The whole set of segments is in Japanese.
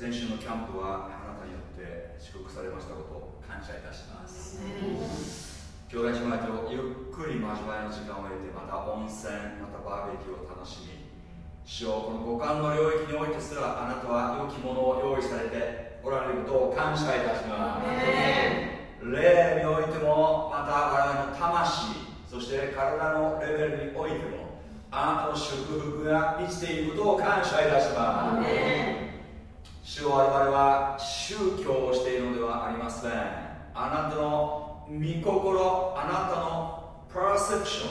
先週のキャンプはあなたによって祝福されましたことを感謝いたします兄弟姉妹とゆっくり交わりの時間を得てまた温泉またバーベキューを楽しみ主よこの五感の領域においてすらあなたは良きものを用意されておられることを感謝いたします霊においてもまた我々の魂そして体のレベルにおいてもあなたの祝福が満ちていることを感謝いたします主を我々は宗教をしているのではありませんあなたの御心あなたのパーセプション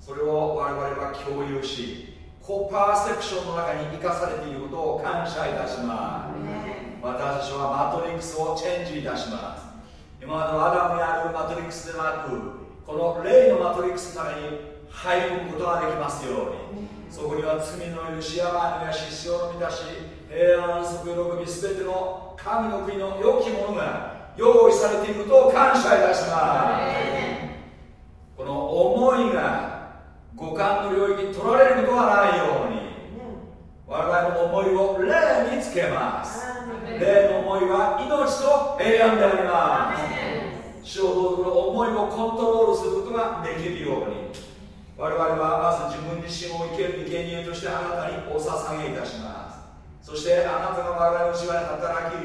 それを我々は共有しコパーセプションの中に生かされていることを感謝いたします私たちはマトリックスをチェンジいたします今までのアダムにあるマトリックスでなくこの霊のマトリックスの中に入り込むことができますようにそこには罪の許し必要の満たし平安安息喜び全ての神の国の良きものが用意されていることを感謝いたします。この思いが五感の領域に取られることはないように我々の思いを霊につけます。霊の思いは命と平安であります。主をの思いをコントロールすることができるように我々はまず自分自身を生ける生贄としてあなたにお捧げいたします。そしてあなたが我々の内側に働き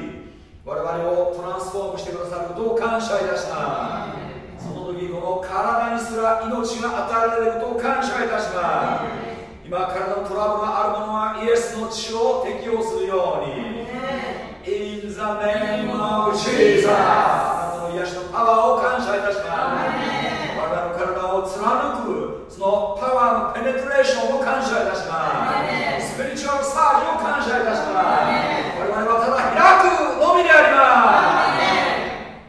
我々をトランスフォームしてくださることを感謝いたします。その時この体にすら命が与えられることを感謝いたします。今体のトラブルがある者はイエスの血を適用するように。In the name of Jesus あなたの癒しのパワーを感謝いたします我々の体を貫くそのペネトレーションを感謝いたします。スピリチュアルサージを感謝いたします。我々はただ開くのみであります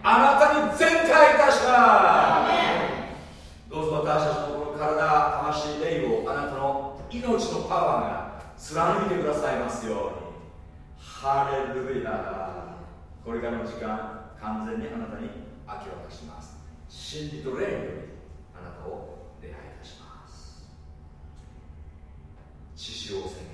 あなたに全開いたします。どうぞ私たちのこの体魂霊をあなたの命のパワーが貫いてくださいますように。ハレルヤ。これからの時間完全にあなたに明け渡します。真理と霊にあなたを礼拝いたします獅子王戦。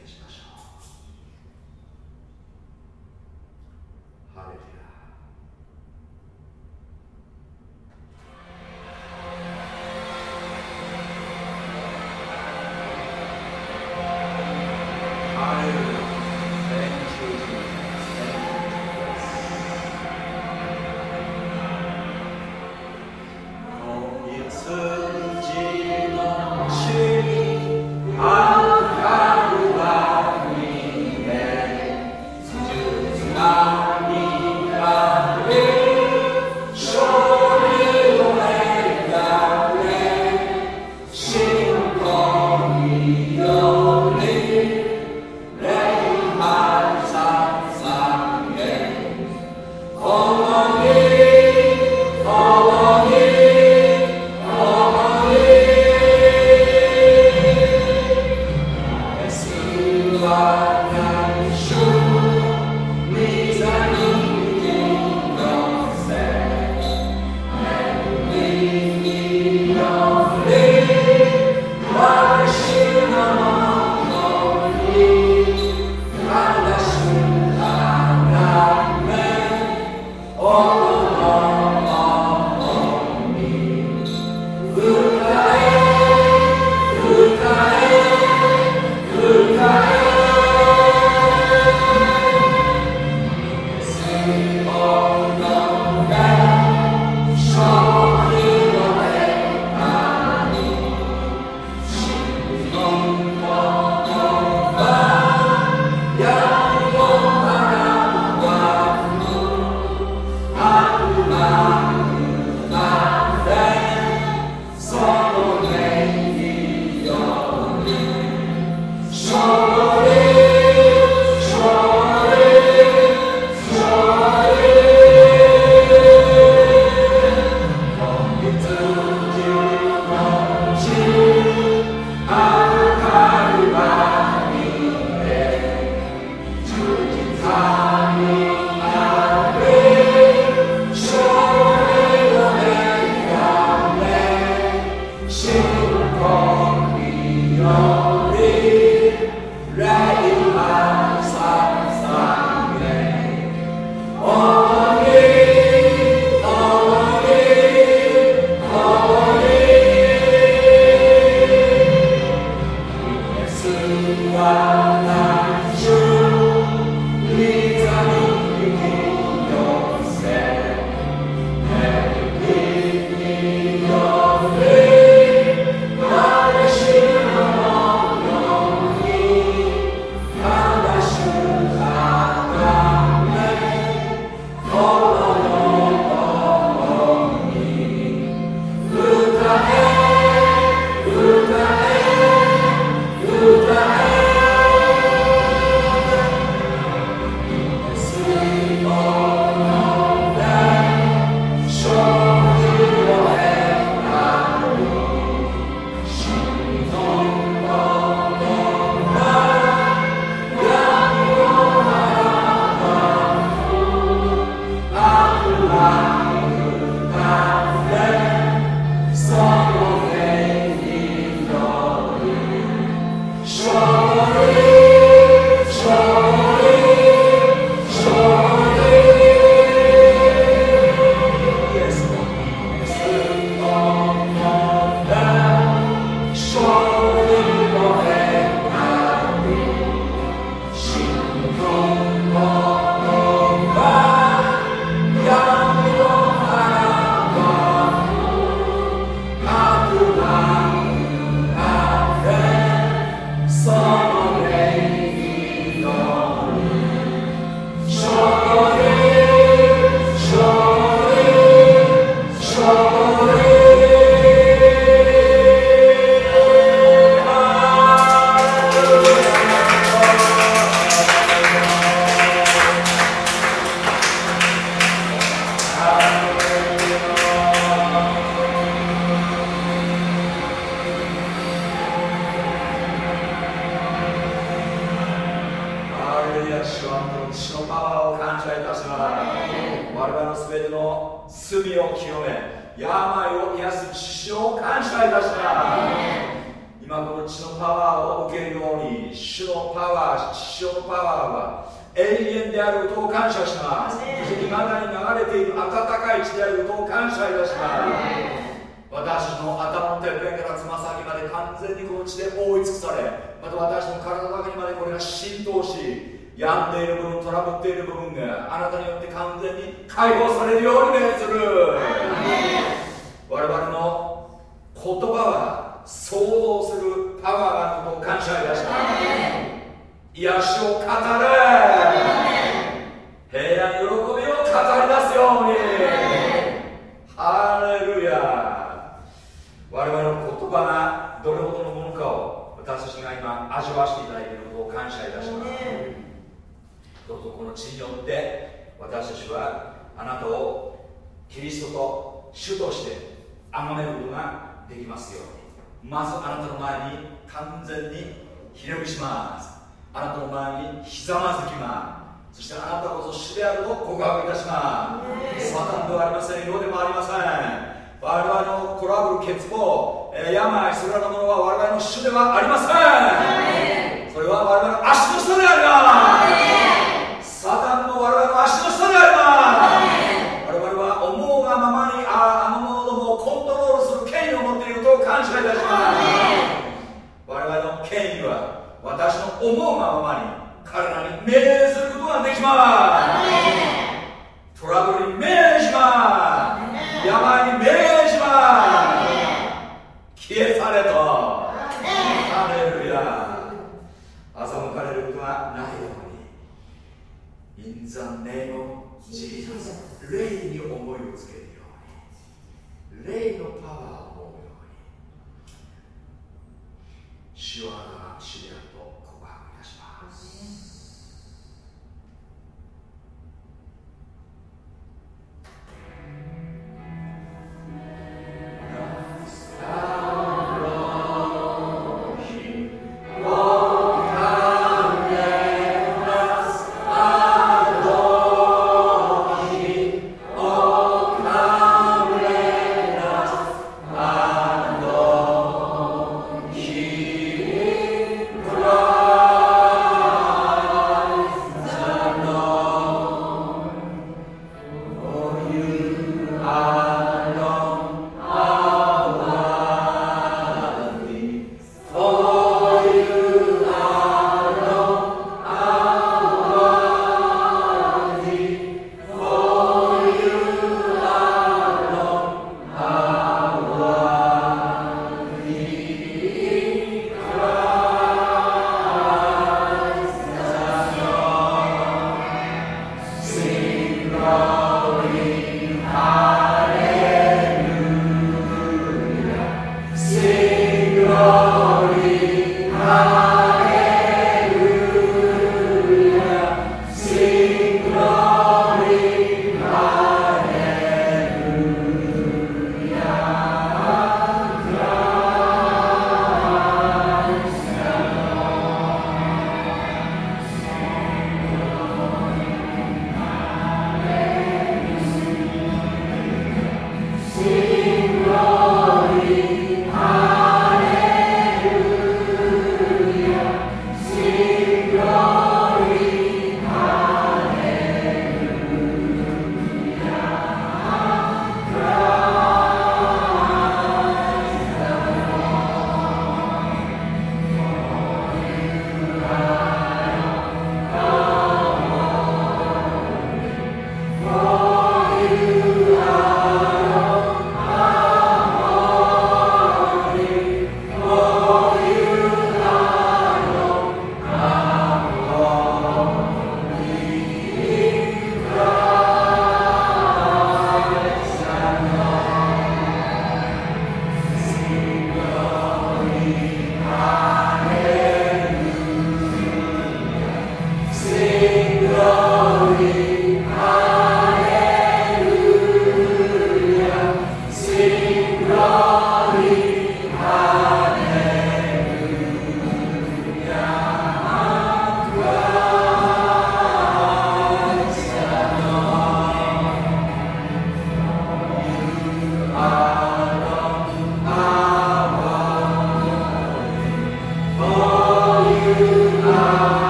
主であると告白いたします。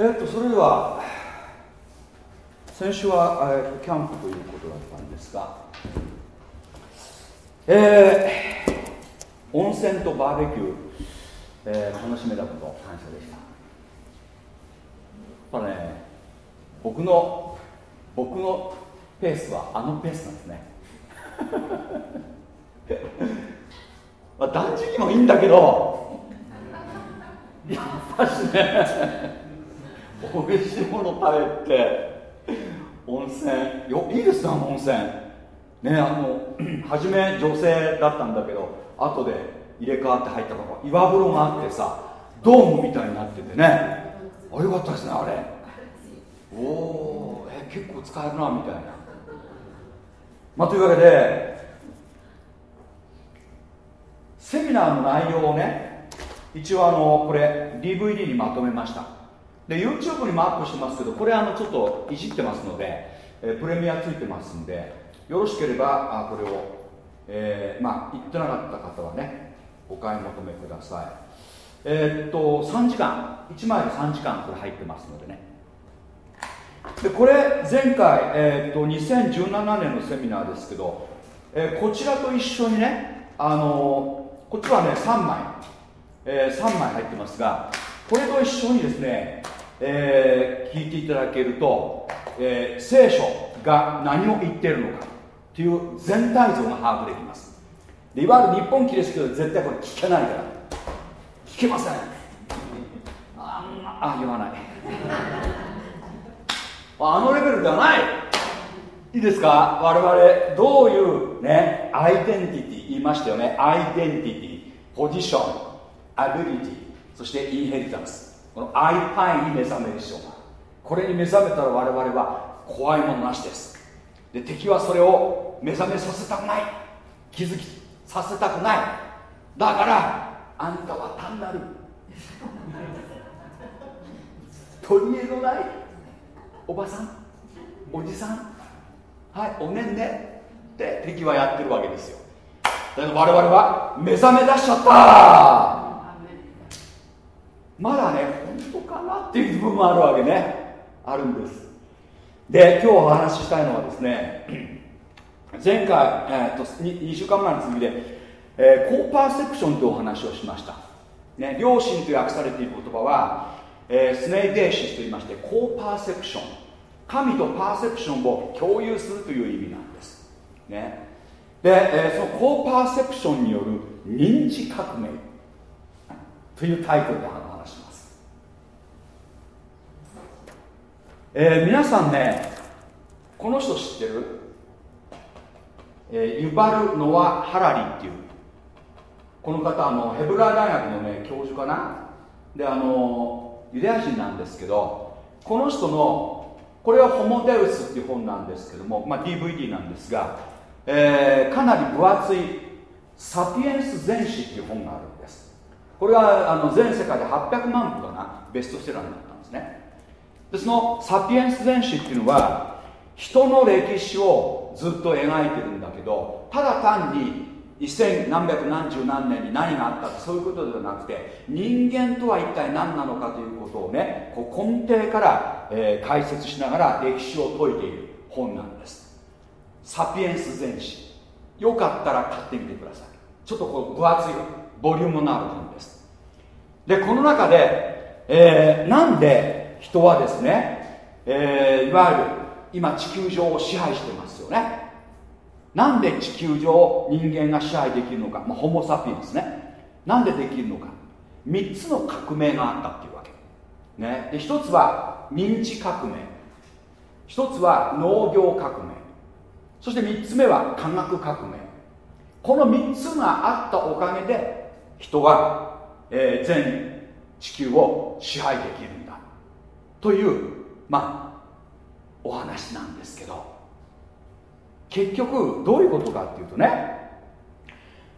えっとそれでは先週は、えー、キャンプということだったんですがえー、温泉とバーベキュー、えー、楽しめたこと感謝でした。やっぱね僕の僕のペースはあのペースなんですね。まあ断食もいいんだけどやっぱしね美味しいもの食べて温泉よいいですねあの温泉。ねあの 初め女性だったんだけど後で入れ替わって入ったのが岩風呂があってさドームみたいになっててね。あよかったですねあれ。おおえ結構使えるなみたいな。まあ、というわけでセミナーの内容をね一応あのこれ DVD にまとめました。で YouTube にもアップしてますけどこれあのちょっといじってますので、えプレミアついてますんでよろしければあこれを、えー、まあ言ってなかった方はねお買い求めください。えー、っと3時間。1枚で3時間これ入ってますのでね。でこれ前回、えー、と2017年のセミナーですけど、えー、こちらと一緒にね、あの、こっちはね3枚、えー、3枚入ってますがこれと一緒にですね、え聞いていただけると、え聖書が何を言ってるのかという全体像が把握できます。でいわゆる日本キリスト教で絶対これ聞けないから。聞けません。ああ言わない。あのレベルではない。いいですか？我々どういうねアイデンティティ言いましたよね。アイデンティティポジションアビリティそしてインヘリタンス。このアイパイに目覚める必要がこれに目覚めたら我々は怖いものなしです。で敵はそれを目覚めさせたくない。気づきさせたくない。だからあんたは単なる取り柄のないおばさんおじさんはいおねんねって敵はやってるわけですよ。だけど我々は目覚め出しちゃった。まだね本当かなっていう部分もあるわけね。あるんです。で今日お話ししたいのはですね前回、えーと、2, 2週間前の続きで、えー、コーパーセプションというお話をしました、ね、良心と訳されている言葉は、えー、スネイデーシスと言いましてコーパーセプション。神とパーセプションを共有するという意味なんです、ね、で、えー、そのコーパーセプションによる認知革命というタイトルで話します、えー、皆さんねこの人知ってる、えー、ユバル・ノア・ハラリっていう。この方あのヘブライ大学のね教授かな？であのユダヤ人なんですけどこの人のこれはホモデウスっていう本なんですけども、まあ、DVD なんですがえー、かなり分厚い「サピエンス全史」っていう本があるんです。これはあの全世界で800万部かな？ベストセラーに。なでその「サピエンス全史」っていうのは人の歴史をずっと描いてるんだけどただ単に一千何百何十何年に何があったそういうことではなくて人間とは一体何なのかということをねこう根底から、えー、解説しながら歴史を説いている本なんです。サピエンス全史。よかったら買ってみてください。ちょっとこう分厚いボリュームのある本です。でこの中で、えー、なんで人はですね、えー、いわゆる今地球上を支配してますよね。なんで地球上人間が支配できるのか、まあ、ホモ・サピエンスね。なんでできるのか。3つの革命があったっていうわけ、ね、で1つは認知革命。1つは農業革命。そして3つ目は科学革命。この3つがあったおかげで人は、えー、全地球を支配できるんというまあお話なんですけど結局どういうことかっていうとね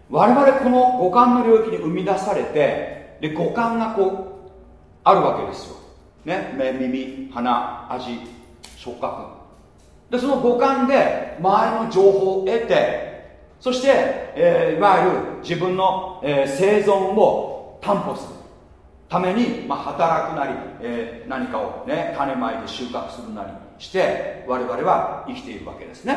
我々この五感の領域に生み出されてで五感がこうあるわけですよ、ね、目耳鼻味触覚。でその五感で周りの情報を得てそして、えー、いわゆる自分の、えー、生存を担保する。ために、まあ、働くなり、えー、何かを、ね、種まいて収穫するなりして我々は生きているわけですね。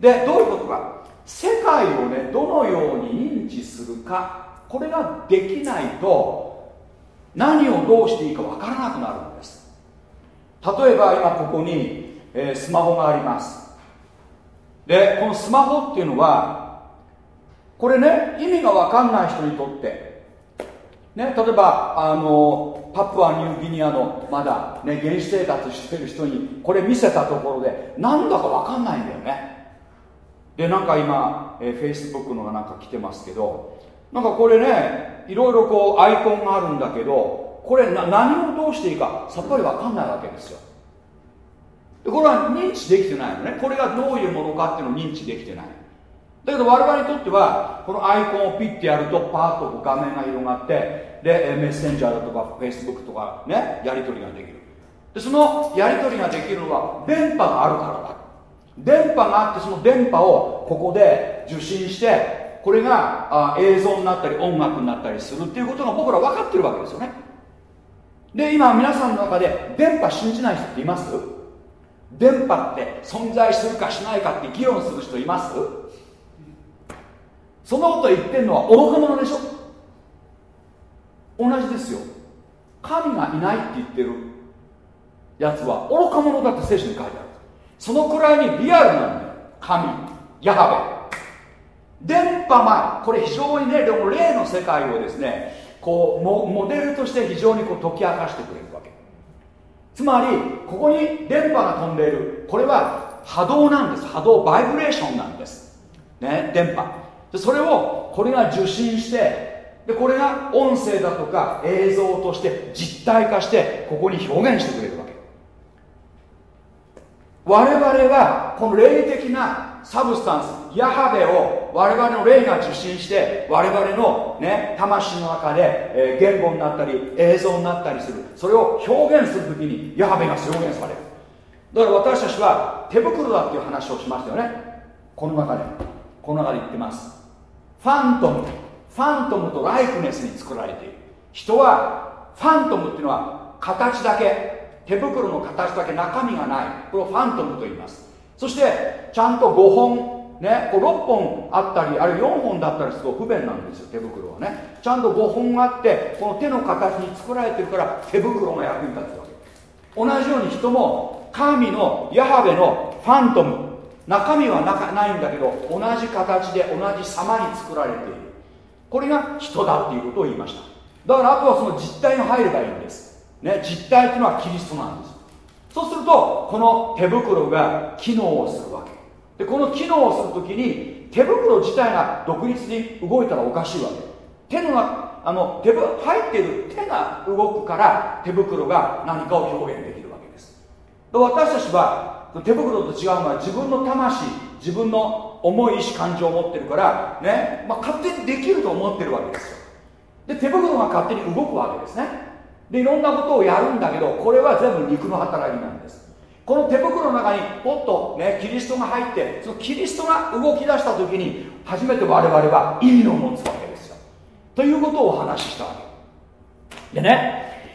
でどういうことか。世界をねどのように認知するかこれができないと何をどうしていいかわからなくなるんです。例えば今ここにえー、スマホがあります。でこのスマホっていうのはこれね意味が分かんない人にとってね、例えばあのパプアニューギニアのまだ、ね、原始生活してる人にこれ見せたところでなんだか分かんないんだよね。でなんか今、えー、Facebook のがなんか来てますけどなんかこれねいろいろこうアイコンがあるんだけどこれな何をどうしていいかさっぱり分かんないわけですよ。でこれは認知できてないのね。これがどういうものかっていうのを認知できてない。だけど我々にとってはこのアイコンをピッてやるとパーッと画面が広がってでメッセンジャーだとかフェイスブックとかねやり取りができる。でそのやり取りができるのは電波があるからだ。電波があってその電波をここで受信してこれがあ映像になったり音楽になったりするっていうことが僕ら分かってるわけですよね。で今皆さんの中で電波信じない人っています？電波って存在するかしないかって議論する人います？そんなこと言ってるのは愚か者でしょ同じですよ。神がいないって言ってる。やつは愚か者だって聖書に書いてある。そのくらいにリアルなんだよ。神ヤハベ。電波前。これ非常にねでも霊の世界をですねこうモデルとして非常にこう解き明かしてくれるわけ。つまりここに電波が飛んでいる。これは波動なんです。波動バイブレーションなんです。ね電波。でそれをこれが受信してでこれが音声だとか映像として実体化してここに表現してくれるわけ。我々はこの霊的なサブスタンスヤハベを我々の霊が受信して我々の、ね、魂の中で、え、言語になったり映像になったりする。それを表現するときにヤハベが表現される。だから私たちは手袋だっていう話をしましたよね。この中で。この中で言ってます。ファントムファントムとライクネスに作られている。人はファントムっていうのは形だけ手袋の形だけ中身がない。これをファントムと言います。そしてちゃんと5本ね、こう6本あったりあるいは4本だったりすると不便なんですよ手袋はね。ちゃんと5本あってこの手の形に作られてるから手袋が役に立つわけ。同じように人も神のヤハベのファントム中身はなないんだけど同じ形で同じ様に作られている。これが人だっていうことを言いました。だからあとはその実体が入ればいいんです、ね、実体っていうのはキリストなんです。そうするとこの手袋が機能をするわけ。でこの機能をするときに手袋自体が独立に動いたらおかしいわけ。手のあの手入っている手が動くから手袋が何かを表現できるわけです。私たちは手袋と違うのは自分の魂自分の重い意志感情を持ってるからね、まあ、勝手にできると思ってるわけですよ。で手袋が勝手に動くわけですね。でいろんなことをやるんだけどこれは全部肉の働きなんです。この手袋の中にポッとねキリストが入ってそのキリストが動き出した時に初めて我々は意味を持つわけですよ。ということをお話ししたわけ。でね、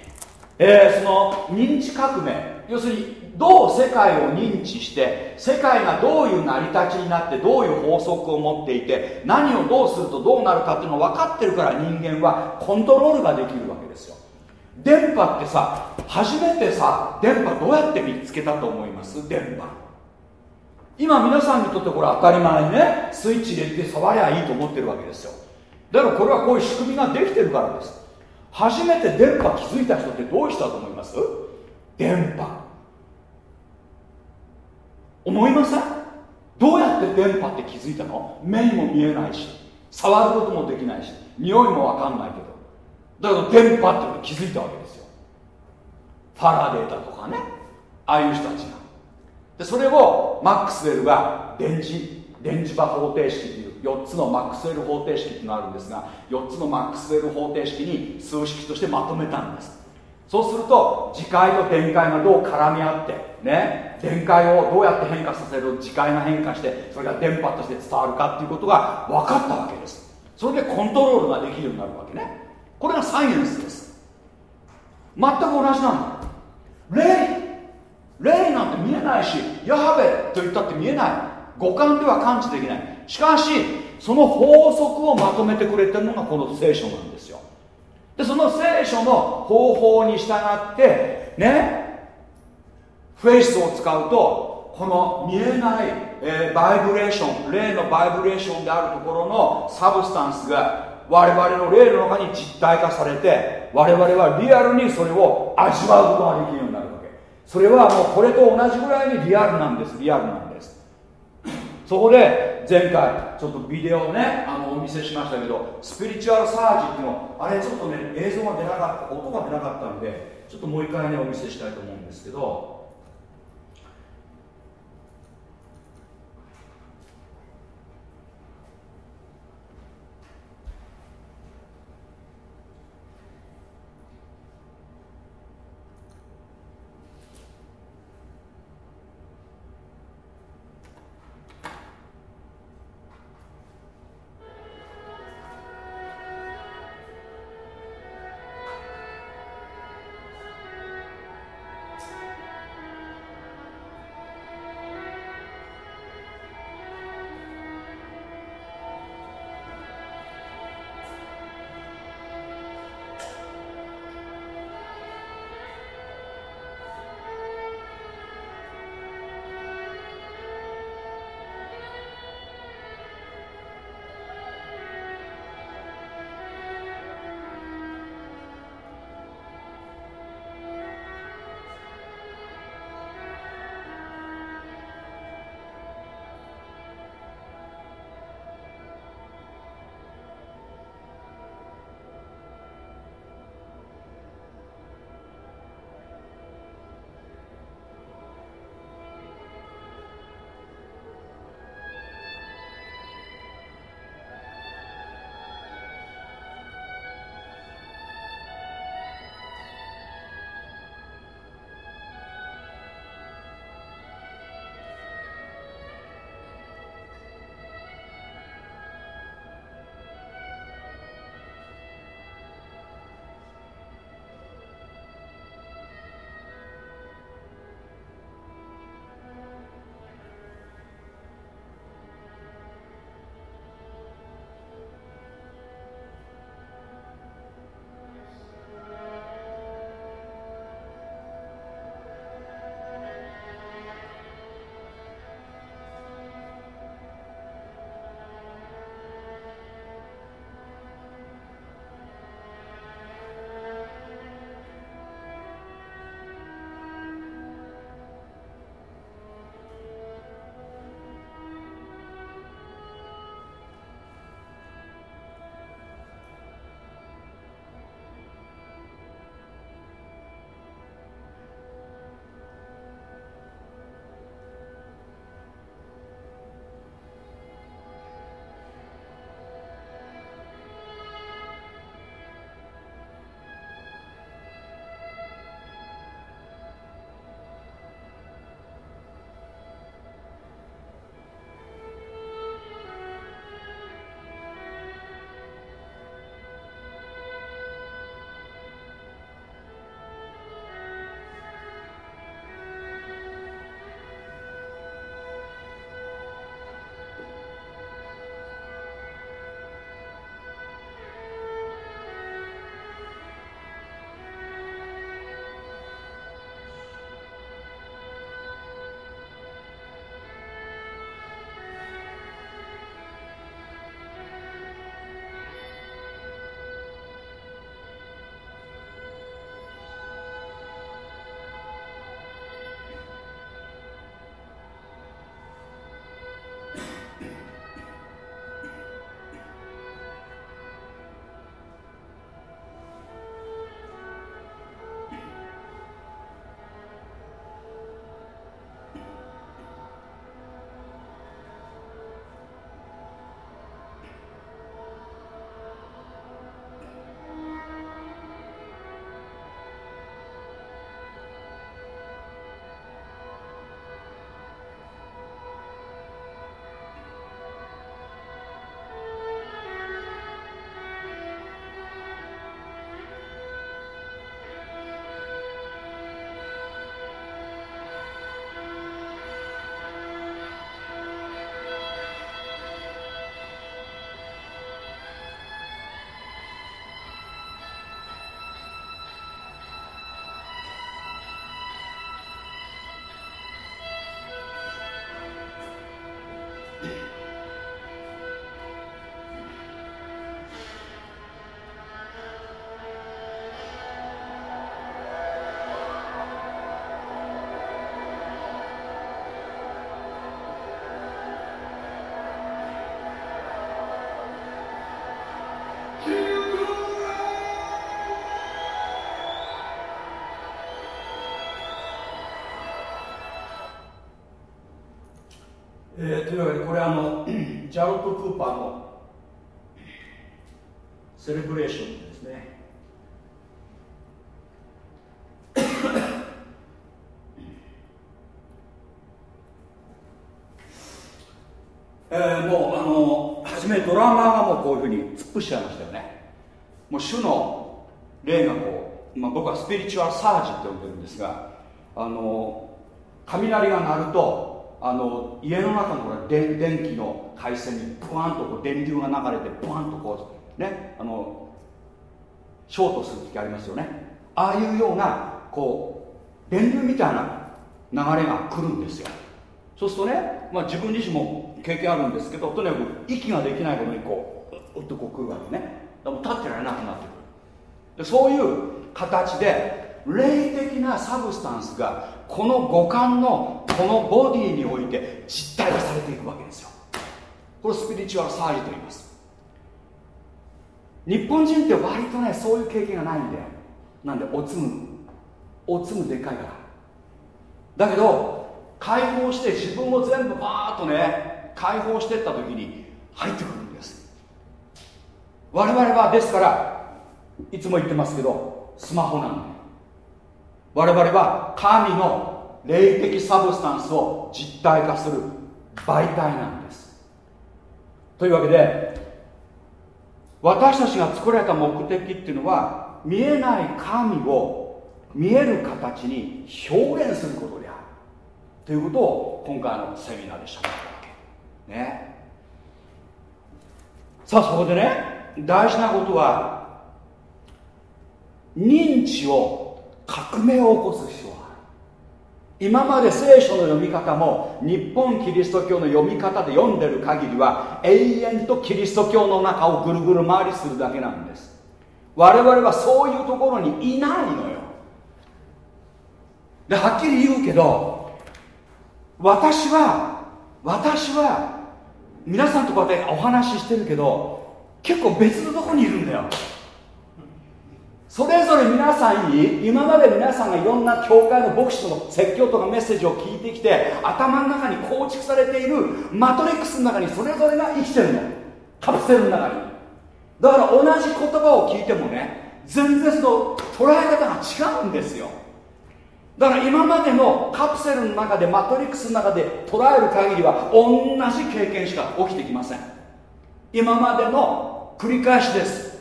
えー、その認知革命要するにどう世界を認知して世界がどういう成り立ちになってどういう法則を持っていて何をどうするとどうなるかっていうのを分かってるから人間はコントロールができるわけですよ。電波ってさ初めてさ電波どうやって見つけたと思います？電波。今皆さんにとってこれ当たり前にね。スイッチ入れて触りゃいいと思ってるわけですよ。だからこれはこういう仕組みができてるからです。初めて電波気づいた人ってどうしたと思います？電波。思いません？どうやって電波って気づいたの？目にも見えないし触ることもできないし匂いもわかんないけど。だから電波って気づいたわけですよ。ファラデーだとかね。ああいう人たちが。でそれをマックスウェルが電磁電磁場方程式という4つのマックスウェル方程式っていうのがあるんですが4つのマックスウェル方程式に数式としてまとめたんです。そうすると磁界と電解がどう絡み合ってね電解をどうやって変化させる磁界が変化してそれが電波として伝わるかっていうことが分かったわけです。それでコントロールができるようになるわけね。これがサイエンスです。全く同じなんだ霊。霊なんて見えないしヤハベと言ったって見えない。五感では感知できない。しかしその法則をまとめてくれてるのがこの聖書なんです。でその聖書の方法に従ってねフェイスを使うとこの見えない、えー、バイブレーション霊のバイブレーションであるところの substance が我々の霊の中に実体化されて我々はリアルにそれを味わうことができるようになるわけ。それはもうこれと同じぐらいにリアルなんですリアルなんです。そこで前回ちょっとビデオをねあのお見せしましたけど spiritual surge っていうのあれちょっとね映像が出なかった音が出なかったんでちょっともう一回ねお見せしたいと思うんですけどというわけでこれあのジャロット・クーパーのセレブレーションですね。えー、もうあの初めドラマーがもうこういうふうに突っ伏しちゃいましたよね。もう主の霊がこう、まあ、僕はスピリチュアルサージって呼んでるんですがあの雷が鳴ると家の中の電気の回線にブワンとこう電流が流れてブワンとこうねあのショートする時ありますよね。ああいうようなこう電流みたいな流れが来るんですよ。そうするとね、まあ、自分自身も経験あるんですけどとにかく息ができないことにこううっとこう来るわけね。でも立ってられなくなってくる。でそういう形で霊的なサブスタンスがこの五感のこのボディにおいてされていくわけですよ。これスピリチュアルサージと言います。日本人って割とねそういう経験がないんだよ。なんでおつむ。おつむでかいから。だけど解放して自分を全部バーッとね解放していった時に入ってくるんです。我々はですからいつも言ってますけどスマホなんで。我々は神の霊的サブスタンスを実体化する媒体なんです。というわけで私たちが作られた目的っていうのは見えない神を見える形に表現することである。ということを今回のセミナーでしゃべったわけ。ね。さあそこでね大事なことは認知を革命を起こす必要今まで聖書の読み方も日本キリスト教の読み方で読んでる限りは永遠とキリスト教の中をぐるぐる回りするだけなんです。我々はそういうところにいないのよ。ではっきり言うけど私は私は皆さんとこうやってお話ししてるけど結構別のとこにいるんだよ。それぞれ皆さんに今まで皆さんがいろんな教会の牧師の説教とかメッセージを聞いてきて頭の中に構築されているマトリックスの中にそれぞれが生きてるの。カプセルの中に。だから同じ言葉を聞いてもね全然その捉え方が違うんですよ。だから今までのカプセルの中でマトリックスの中で捉える限りは同じ経験しか起きてきません。今までの繰り返しです。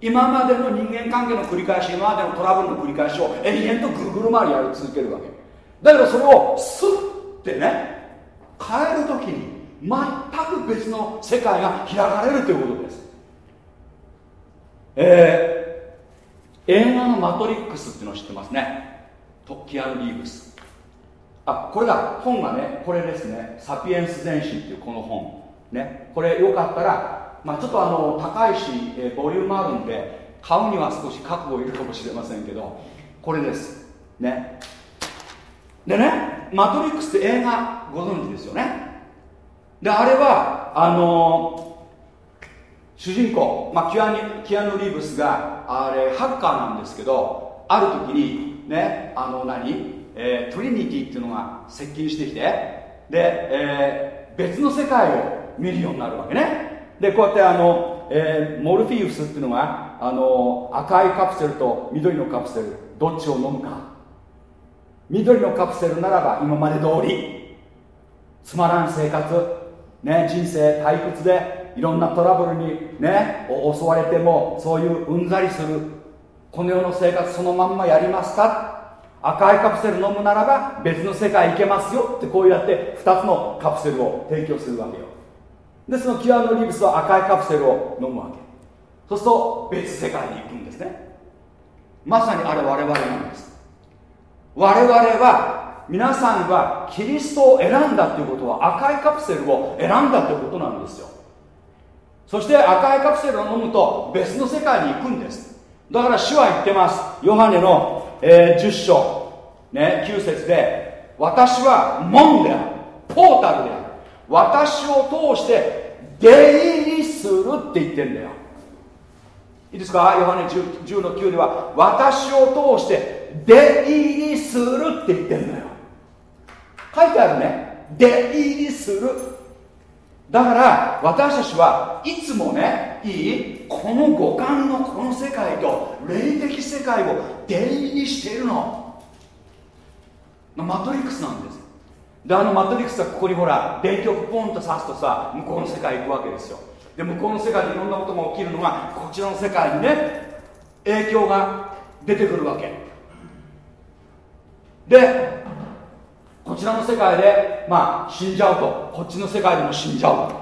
今までの人間関係の繰り返し今までのトラブルの繰り返しを延々とぐるぐる回りやり続けるわけ。だけどそれをスッてね変える時に全く別の世界が開かれるということです。えー、映画の「マトリックス」っていうのを知ってますね。トッキアン・リーブス。あこれだ。本がねこれですね「サピエンス全史」っていうこの本。ね。これよかったらまあ、ちょっとあの高いし、え、ボリュームあるんで買うには少し覚悟いるかもしれませんけどこれです。ね。でね「マトリックス」って映画ご存知ですよね。であれはあのー、主人公、まあ、キアニキアヌ・リーブスがあれハッカーなんですけどある時にねあの何、えー、トリニティっていうのが接近してきてで、えー、別の世界を見るようになるわけね。でこうやってあの、えー、モルフィウスっていうのがあの赤いカプセルと緑のカプセルどっちを飲むか。緑のカプセルならば今まで通りつまらん生活、ね、人生退屈でいろんなトラブルにね襲われてもそういううんざりするこの世の生活そのまんまやりますか？赤いカプセル飲むならば別の世界行けますよってこうやって2つのカプセルを提供するわけよ。でそのキアヌ・リーブスは赤いカプセルを飲むわけ。そうすると別世界に行くんですね。まさにあれ我々なんです。我々は皆さんはキリストを選んだということは赤いカプセルを選んだということなんですよ。そして赤いカプセルを飲むと別の世界に行くんです。だから主は言ってます。ヨハネの、えー、10章、ね、9節で私は門である。ポータルである。私を通して出入りするって言ってんだよ。いいですか？ヨハネ 10, 10の9では私を通して出入りするって言ってんだよ。書いてあるね。出入りする。だから私たちはいつもねいいこの五感のこの世界と霊的世界を出入りしているの。マトリックスなんですであのマトリックスはここにほら電極ポンと刺すとさ向こうの世界行くわけですよ。で向こうの世界でいろんなことが起きるのがこちらの世界にね影響が出てくるわけ。でこちらの世界でまあ死んじゃうと。こっちの世界でも死んじゃう。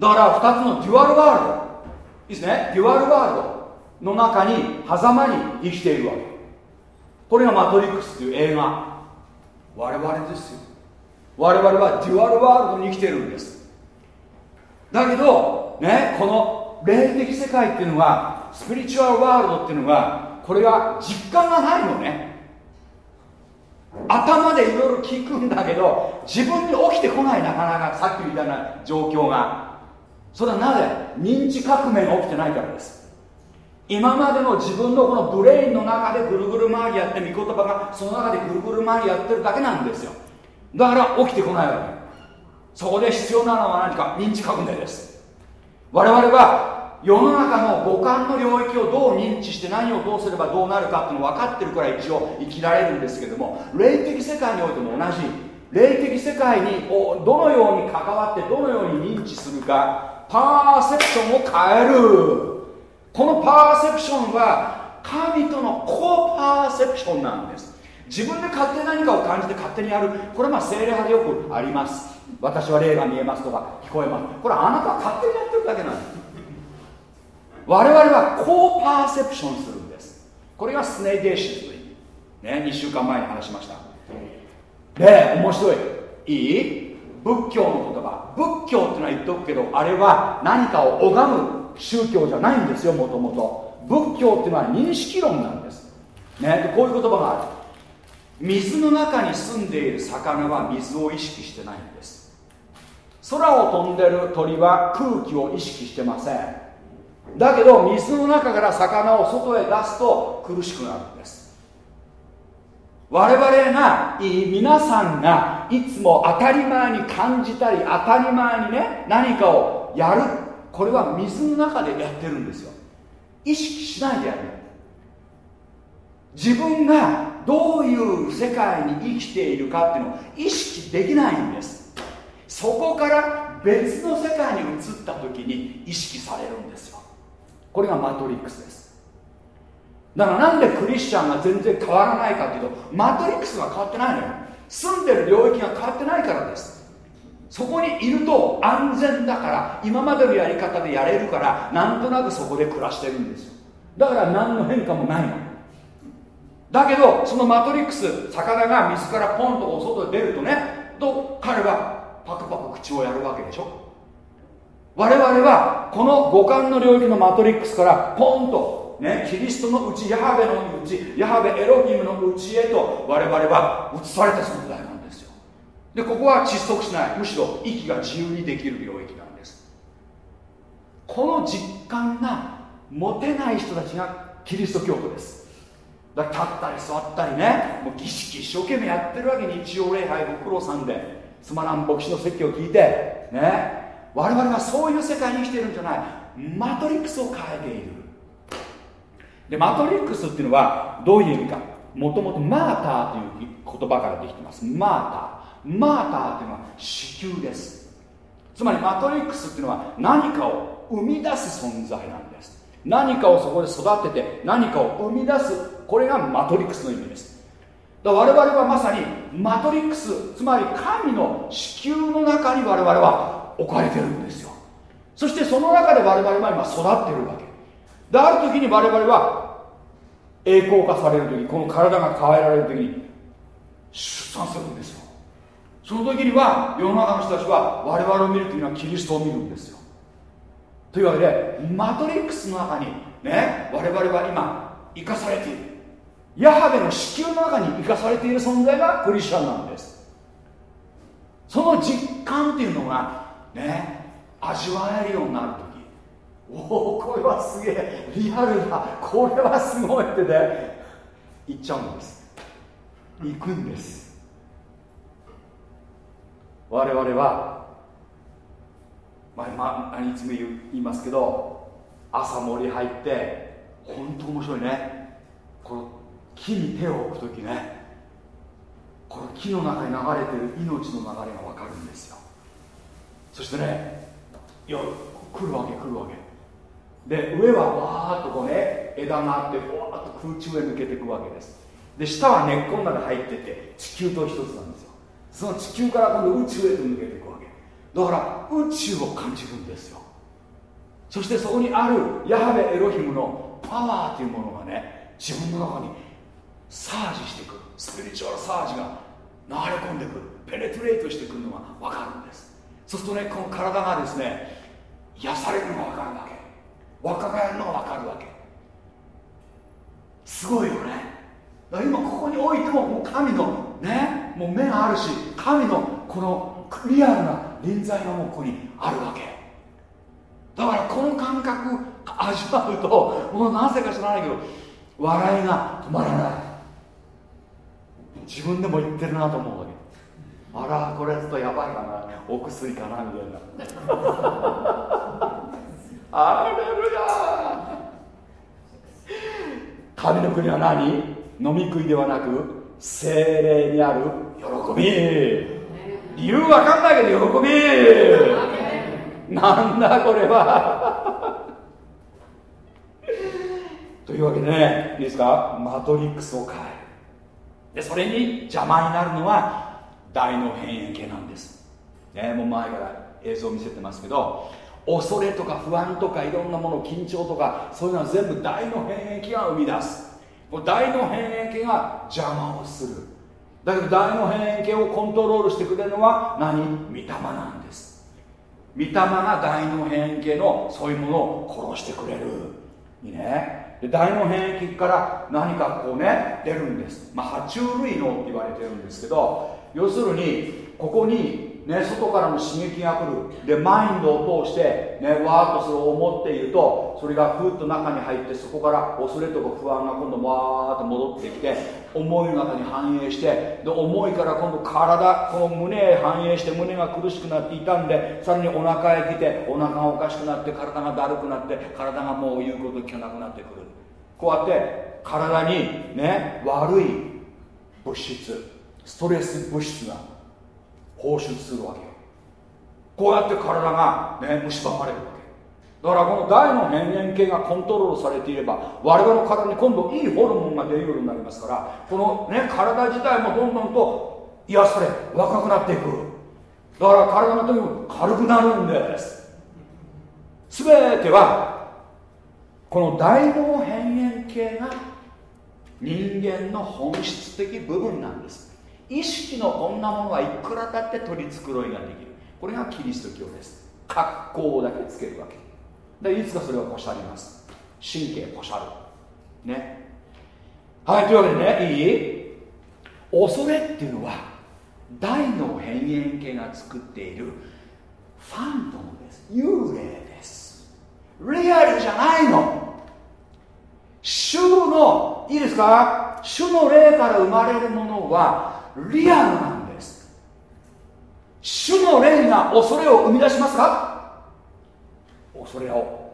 だから2つのデュアルワールド。いいですね。デュアルワールド。の中に狭間に生きているわけ。これがマトリックスという映画。我々ですよ。我々はデュアルワールドに生きてるんです。だけどねこの霊的世界っていうのはスピリチュアルワールドっていうのがこれが実感がないのね。頭でいろいろ聞くんだけど自分に起きてこないなかなかさっきみたいな状況が。それはなぜ？認知革命が起きてないからです。今までの自分のこのブレインの中でぐるぐる回りやって御言葉がその中でぐるぐる回りやってるだけなんですよ。だから起きてこないわけそこで必要なのは何か認知革命です。我々は世の中の五感の領域をどう認知して何をどうすればどうなるかっていうの分かってるから一応生きられるんですけども霊的世界においても同じ。霊的世界にどのように関わってどのように認知するかパーセプションを変える。このパーセプションは神とのコーパーセプションなんです。自分で勝手に何かを感じて勝手にやる。これはまあ精霊派でよくあります。私は霊が見えますとか聞こえます。これあなたは勝手にやってるだけなんです。我々はコーパーセプションするんです。これがスネイデーシズというね2週間前に話しました。で面白い。いい？仏教の言葉。仏教っていうのは言っとくけどあれは何かを拝む。宗教じゃないんですよもともと仏教っていうのは認識論なんです。ねこういう言葉がある。水の中に住んでいる魚は水を意識してないんです。空を飛んでる鳥は空気を意識してません。だけど水の中から魚を外へ出すと苦しくなるんです。我々が皆さんがいつも当たり前に感じたり当たり前にね何かをやるこれは水の中でやってるんですよ。意識しないでやる。自分がどういう世界に生きているかっていうのを意識できないんです。そこから別の世界に移った時に意識されるんですよ。これがマトリックスです。だからなんでクリスチャンが全然変わらないかっていうとマトリックスが変わってないのよ。住んでる領域が変わってないからです。そこにいると安全だから今までのやり方でやれるからなんとなくそこで暮らしてるんです。よだから何の変化もないの。だけどそのマトリックス魚が水からポンとお外で出るとねと彼はパクパク口をやるわけでしょ。我々はこの五感の領域のマトリックスからポンとねキリストのうちヤハベのうちヤハベエロヒムのうちへと我々は移された存在なんでここは窒息しない。むしろ息が自由にできる領域なんです。この実感が持てない人たちがキリスト教徒です。だから立ったり座ったりね。もう儀式一生懸命やってるわけ日曜礼拝ご苦労さんでつまらん牧師の説教を聞いてね。我々はそういう世界に生きてるんじゃない。マトリックスを変えている。でマトリックスっていうのはどういう意味か。もともとマーターという言葉からできてます。マーター。マーターっていうのは子宮です。つまりマトリックスっていうのは何かを生み出す存在なんです。何かをそこで育てて何かを生み出す。これがマトリックスの意味です。だ我々はまさにマトリックスつまり神の子宮の中に我々は置かれてるんですよ。そしてその中で我々は今育ってるわけ。である時に我々は栄光化される時この体が変えられる時に出産するんですよ。その時には世の中の人たちは我々を見る時にはキリストを見るんですよ。というわけでマトリックスの中にね我々は今生かされている。ヤハベの子宮の中に生かされている存在がクリスチャンなんです。その実感っていうのがね味わえるようになる時。おおこれはすげえ。リアルだ。これはすごいってね言っちゃうんです。行くんです。我々はまあ、まあ、いつも言いますけど朝森入って本当面白いね。この木に手を置く時ね。この木の中に流れてる命の流れが分かるんですよ。そしてねいや来るわけ来るわけ。で上はわーっとこうね枝があってわーっと空中へ抜けていくわけです。で下は根っこの中入ってて地球と一つなんですよ。その地球から今度宇宙へと抜けていくわけ。だから宇宙を感じるんですよ。そしてそこにあるヤハベエロヒムのパワーというものがね自分の中にサージしていくスピリチュアルサージが流れ込んでくる。ペネトレートしてくるのが分かるんです。そうするとねこの体がですね癒されるのが分かるわけ。若返るのが分かるわけ。すごいよね。今ここに置いてももう神のねもう目があるし神のこのリアルな臨在がもうここにあるわけ。だからこの感覚味わうともうなぜか知らないけど笑いが止まらない。自分でも言ってるなと思うわけ。あらこれちょっとやばいかなお薬かな。みたいなあレルヤ神の国は何飲み食いではなく精霊にある喜び。理由わかんないけど喜び。なんだこれは。というわけでねいいですか？マトリックスを変え。るでそれに邪魔になるのは大の変異系なんです、ね、もう前から映像を見せてますけど恐れとか不安とかいろんなもの緊張とかそういうのは全部大の変易が生み出す。大の変易が邪魔をする。だけど大の変易をコントロールしてくれるのは何？御霊なんです。御霊が大の変易のそういうものを殺してくれる。いいね。で大脳変液から何かこうね出るんです。まあ爬虫類脳って言われてるんですけど要するにここにね外からの刺激が来る。でマインドを通してねわーっとそれを思っているとそれがふっと中に入ってそこから恐れとか不安が今度わーっと戻ってきて思いの中に反映してで思いから今度体この胸へ反映して胸が苦しくなっていたんでさらにお腹へ来てお腹がおかしくなって体がだるくなって体がもう言うこと聞かなくなってくる。こうやって体にね悪い物質ストレス物質が放出するわけよ。こうやって体がね蝕まれるわけ。だからこの大の変幻系がコントロールされていれば我々の体に今度いいホルモンが出るようになりますからこのね体自体もどんどんと癒され若くなっていく。だから体がとにかく軽くなるんです。全てはこの大脳変幻系が人間の本質的部分なんです。意識のこんなものはいくらだって取り繕いができる。これがキリスト教です。格好だけつけるわけ。でいつかそれはポシャります。神経ポシャる。ね。はいというわけでねいい？恐れっていうのは大脳変幻系が作っているファントムです。幽霊です。リアルじゃないの。主のいいですか？主の霊から生まれるものはリアルなんです。主の霊が恐れを生み出しますか？恐れを。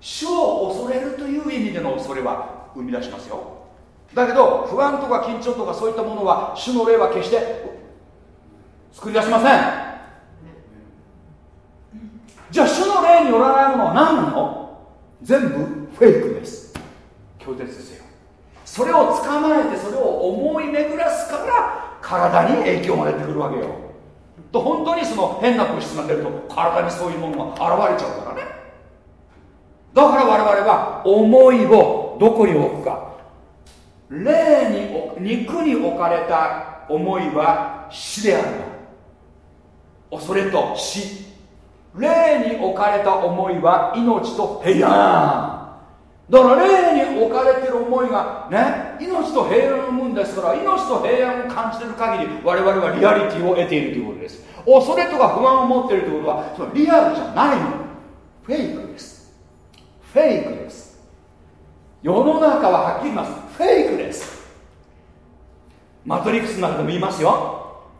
主を恐れるという意味での恐れは生み出しますよ。だけど不安とか緊張とかそういったものは主の霊は決して作り出しません。じゃあ主の霊によらないものは何なの？全部フェイクです。拒絶せよ。それを捕まえてそれを思い巡らすから体に影響が出てくるわけよ。と本当にその変な物質が出ると体にそういうものが現れちゃうからね。だから我々は思いをどこに置くか。霊に肉に置かれた思いは死である恐れと死。霊に置かれた思いは命と平安。だから霊に置かれてる思いがね命と平安を生むんですから命と平安を感じてる限り我々はリアリティを得ているということです。恐れとか不安を持っているということはそのリアルじゃないの。フェイクです。フェイクです。世の中ははっきり言います。フェイクです。マトリックスの中でも言いますよ。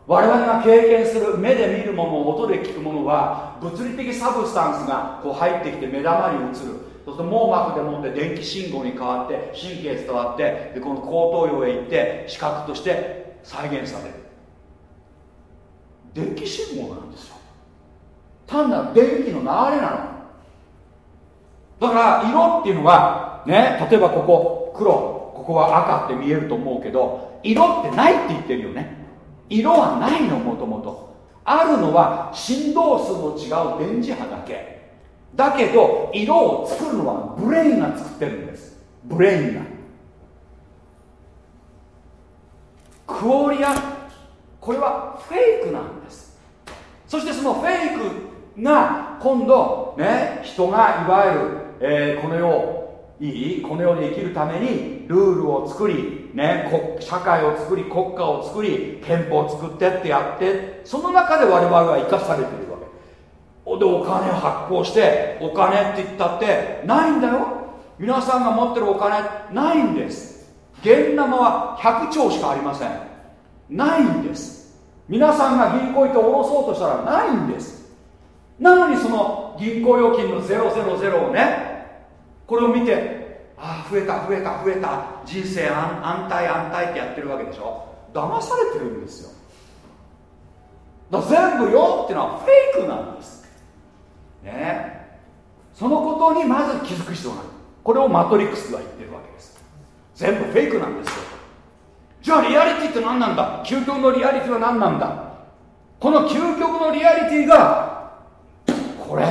我々が経験する目で見るもの音で聞くものは物理的サブスタンスがこう入ってきて目玉に映る。そうすると網膜でもって電気信号に変わって神経伝わってでこの後頭葉へ行って視覚として再現される。電気信号なんですよ。単なる電気の流れなの。だから色っていうのはね例えばここ黒ここは赤って見えると思うけど色ってないって言ってるよね。色はないのもともと。あるのは振動数の違う電磁波だけ。だけど色を作るのは brain が作ってるんです。 brain が。クオリアこれはフェイクなんです。そしてそのフェイクが今度ね人がいわゆる、えー、この世いい？この世に生きるためにルールを作り、ね、社会を作り国家を作り憲法を作ってってやってその中で我々は生かされてる。でお金を発行してお金って言ったってないんだよ。皆さんが持ってるお金ないんです。現生は100兆しかありません。ないんです。皆さんが銀行行って下ろそうとしたらないんです。なのにその銀行預金の000をねこれを見てああ増えた増えた増えた。人生安泰安泰ってやってるわけでしょ。騙されてるんですよ。だ全部よっていうのはフェイクなんです。ね。そのことにまず気づく必要がある。これをマトリックスは言ってるわけです。全部フェイクなんですよ。じゃあリアリティって何なんだ？究極のリアリティは何なんだ？この究極のリアリティがこれ。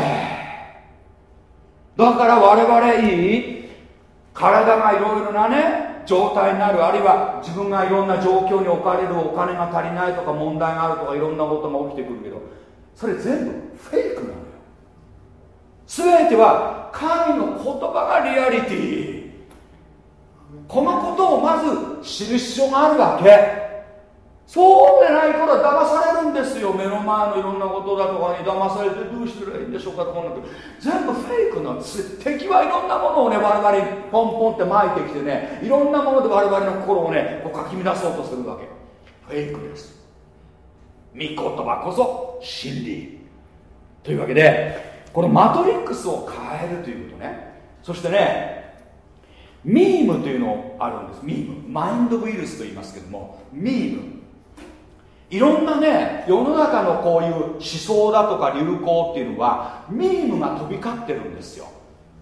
だから我々いい？体がいろいろなね状態になる。あるいは自分がいろんな状況に置かれる。お金が足りないとか問題があるとかいろんなことが起きてくるけどそれ全部フェイクなの全ては神の言葉がリアリティ。このことをまず知る必要があるわけ。そうでないから騙されるんですよ。目の前のいろんなことだとかに。騙されてどうしたらいいんでしょうかとか全部フェイクなんです。敵はいろんなものをね我々にポンポンって巻いてきてね。いろんなもので我々の心をねこうかき乱そうとするわけ。フェイクです。御言葉こそ真理。というわけでこのマトリックスを変えるということね。そしてねミームというのあるんです。ミームマインドウイルスと言いますけどもミーム。いろんなね世の中のこういう思想だとか流行っていうのはミームが飛び交ってるんですよ。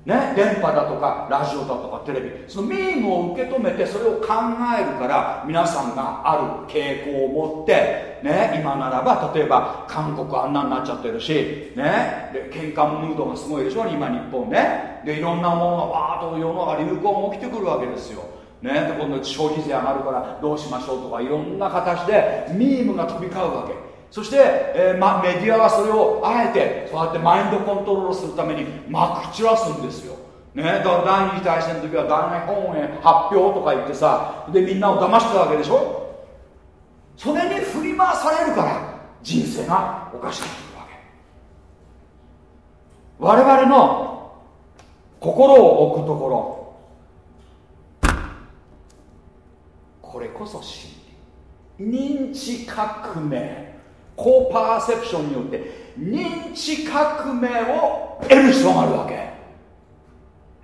ね、電波だとかラジオだとかテレビそのミームを受け止めてそれを考えるから皆さんがある傾向を持って、ね、今ならば例えば韓国あんなになっちゃってるし、ね、で喧嘩ムードがすごいでしょ今日本ね。でいろんなものがわーっと世の中流行が起きてくるわけですよ。ね、で今度消費税上がるからどうしましょうとかいろんな形でミームが飛び交うわけ。そして、えーま、メディアはそれをあえてそうやってマインドコントロールするためにまき散らすんですよ、ね、だから第二次大戦の時は大本営発表とか言ってさでみんなを騙してたわけでしょ。それに振り回されるから人生がおかしくなるわけ。我々の心を置くところこれこそ真理。認知革命。高パーセプションによって認知革命を得る必要があるわけ。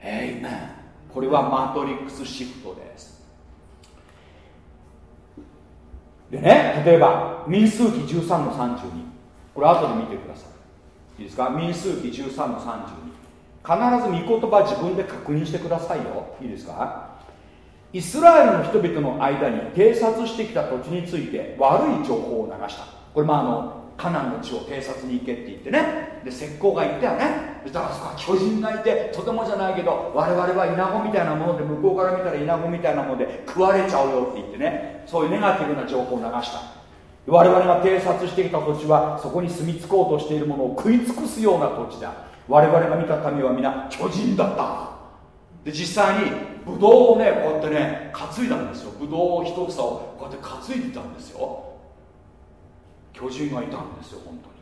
えいめこれはマトリックスシフトです。でね例えば民数記13の32これ後で見てください。いいですか？民数記13の32必ず御言葉自分で確認してくださいよ。いいですか？イスラエルの人々の間に偵察してきた土地について悪い情報を流した。これまああのカナンの地を偵察に行けって言ってね。で石膏が言ったよね。だからそこは巨人がいてとてもじゃないけど我々はイナゴみたいなもので向こうから見たらイナゴみたいなもので食われちゃうよって言ってね。そういうネガティブな情報を流した。我々が偵察してきた土地はそこに住み着こうとしているものを食い尽くすような土地だ。我々が見た民は皆巨人だった。で実際にブドウをねこうやってね担いだんですよ。ブドウを一房をこうやって担いでたんですよ。巨人がいたんですよ本当に。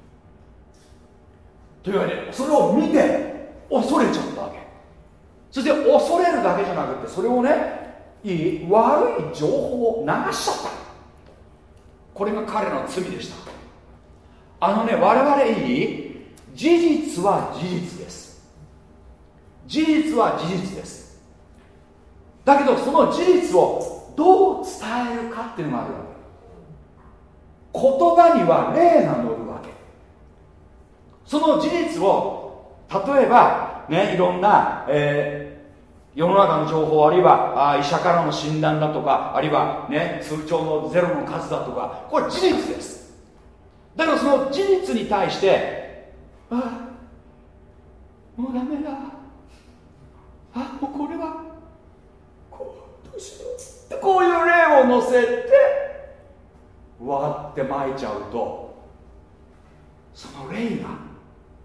というわけでそれを見て恐れちゃったわけ。そして恐れるだけじゃなくてそれをねいい悪い情報を流しちゃった。これが彼の罪でした。あのね我々いい？事実は事実です。事実は事実です。だけどその事実をどう伝えるかっていうのがあるわけ。言葉には霊が乗るわけ。その事実を例えばねいろんな、えー世の中の情報あるいはあ医者からの診断だとかあるいはね通帳のゼロの数だとかこれ事実です。だからその事実に対してああもうダメだ。あもうこれはこうどうしよう。こういう例を乗せてわってまいちゃうとその霊が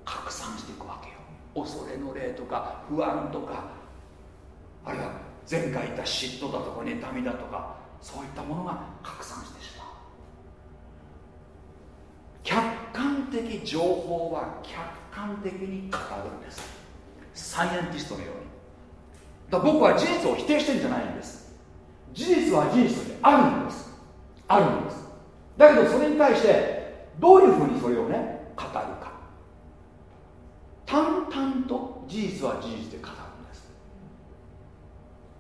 拡散していくわけよ。恐れの霊とか不安とかあるいは前回言った嫉妬だとか妬みだとかそういったものが拡散してしまう。客観的情報は客観的に語るんです。サイエンティストのように。だ僕は事実を否定してるんじゃないんです。事実は事実であるんです。あるんです。だけどそれに対してどういうふうにそれをね語るか。淡々と事実は事実で語るんです。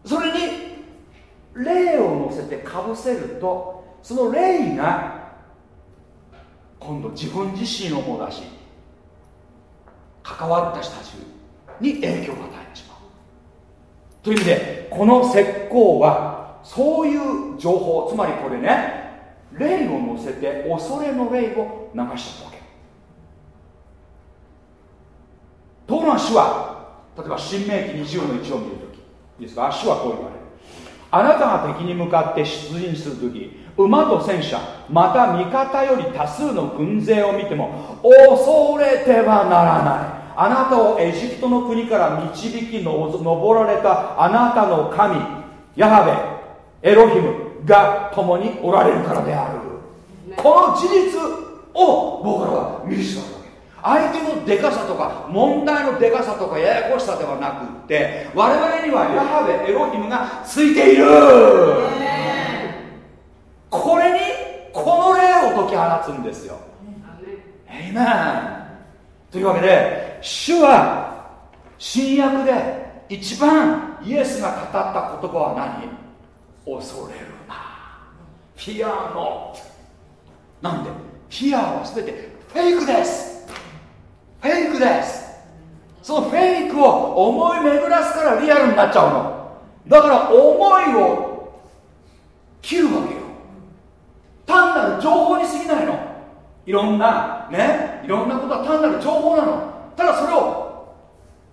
それに霊を乗せてかぶせるとその霊が今度自分自身の方だし関わった人たちに影響を与えてしまう。という意味でこの石膏はそういう情報つまりこれね霊を乗せて恐れの霊を流したわけ。ところが主は例えば新明記20の1を見るとき。いいですか？主はこう言われる。あなたが敵に向かって出陣する時馬と戦車また味方より多数の軍勢を見ても恐れてはならない。あなたをエジプトの国から導きの登られたあなたの神ヤハベエロヒムが共におられるからである、この事実を僕らは見る必要がある。相手のでかさとか問題のでかさとかややこしさではなくって我々にはヤハベエロヒムがついている。これにこの霊を解き放つんですよ。エイメンというわけで主は新約で一番イエスが語った言葉は何？恐れる。なフィアノ。なんで？フィアは全てフェイクです。フェイクです。そのフェイクを思い巡らすからリアルになっちゃうの。だから思いを切るわけよ。単なる情報に過ぎないの。いろんなね？いろんなことは単なる情報なの。ただそれを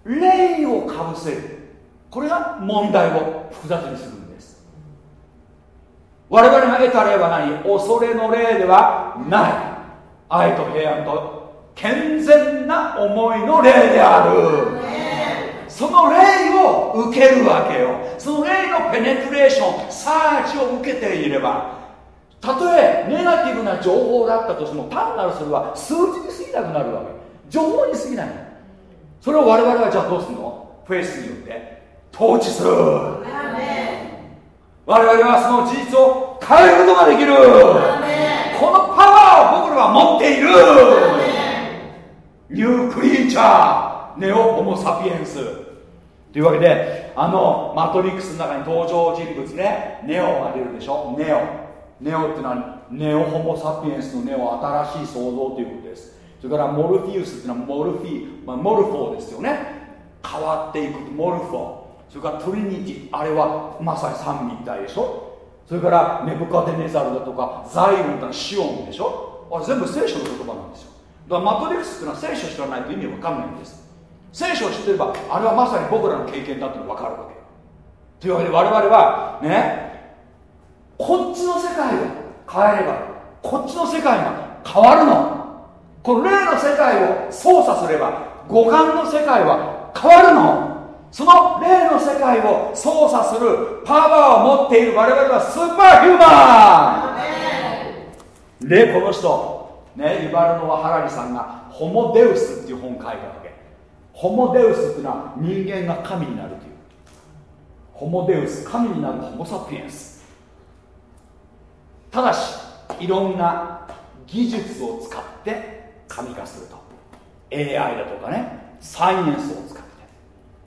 霊をかぶせる。これが問題を複雑にする我々が得た霊は何？恐れの霊ではない。愛と平安と健全な思いの霊である。その霊を受けるわけよ。その霊のペネトレーションサーチを受けていれば。たとえネガティブな情報だったとしても単なるそれは数字に過ぎなくなるわけ。情報に過ぎない。それを我々はじゃあどうするの？フェイスによって統治する。我々はその事実を変えることができる。このパワーを僕らは持っている。ニュークリーチャーネオホモ・サピエンス。というわけであのマトリックスの中に登場人物ね。ネオが出るでしょ？ネオ。ネオってのはネオホモ・サピエンスのネオ新しい創造ということです。それからモルフィウスっていうのはモルフィ、まあ、モルフォーですよね。変わっていくモルフォーそれからトリニティあれはまさに三位一体でしょ？それからネブカデネザルだとかザイオンってのはシオンでしょ？あれ全部聖書の言葉なんですよ。だからマトリックスっていうのは聖書を知らないと意味わかんないんです。聖書を知ってればあれはまさに僕らの経験だっての分かるわけ。というわけで我々はねこっちの世界を変えればこっちの世界が変わるの。この霊の世界を操作すれば五感の世界は変わるの。その霊の世界を操作するパワーを持っている我々はスーパーヒューマン。でこの人ね、ユバルノワ・ハラリさんがホモデウスっていう本を書いたわけホモデウスっていうのは人間が神になるという。ホモデウス神になるホモ・サピエンス。ただしいろんな技術を使って神化すると。AI だとかねサイエンスを使って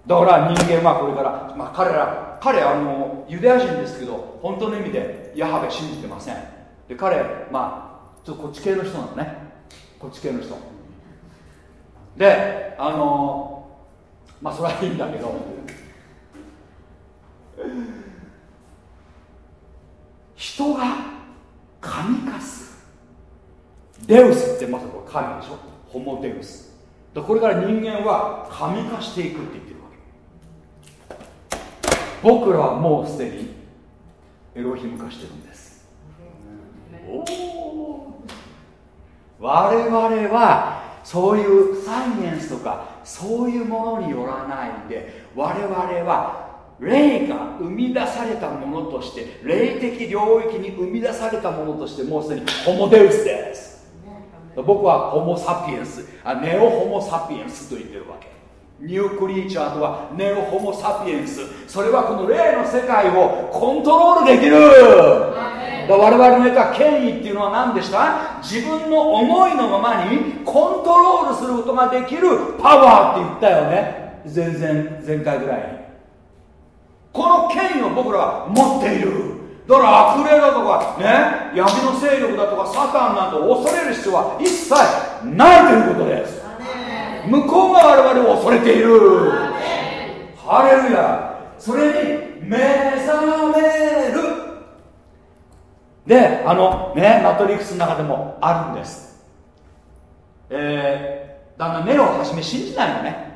だから人間はこれから、まあ、彼ら彼あのユダヤ人ですけど本当の意味でヤハベ信じてません。で彼まあちょっとこっち系の人なのね。こっち系の人。であのまあそれはいいんだけど。人が神化す。デウスってまさこれ神でしょ。ホモデウス。これから人間は神化していくって言ってる。僕らはもうすでにエロヒム化してるんです。我々はそういうサイエンスとかそういうものによらないんで我々は霊が生み出されたものとして霊的領域に生み出されたものとしてもうすでにホモデウスです。僕はホモ・サピエンスあネオ・ホモ・サピエンスと言ってるわけ。ニュークリーチャーとはネオ・ホモ・サピエンス。それはこの霊の世界をコントロールできる。我々の得た権威っていうのは何でした？自分の思いのままにコントロールすることができるパワーって言ったよね。全然前回ぐらい。にこの権威を僕らは持っている。だから悪霊だとかね闇の勢力だとかサタンなんて恐れる必要は一切ないということです向こうが我々を恐れている。ハレルヤ。それに目覚める。であのねマトリックスの中でもあるんです。えー、だんだんネオをはじめ信じないのね。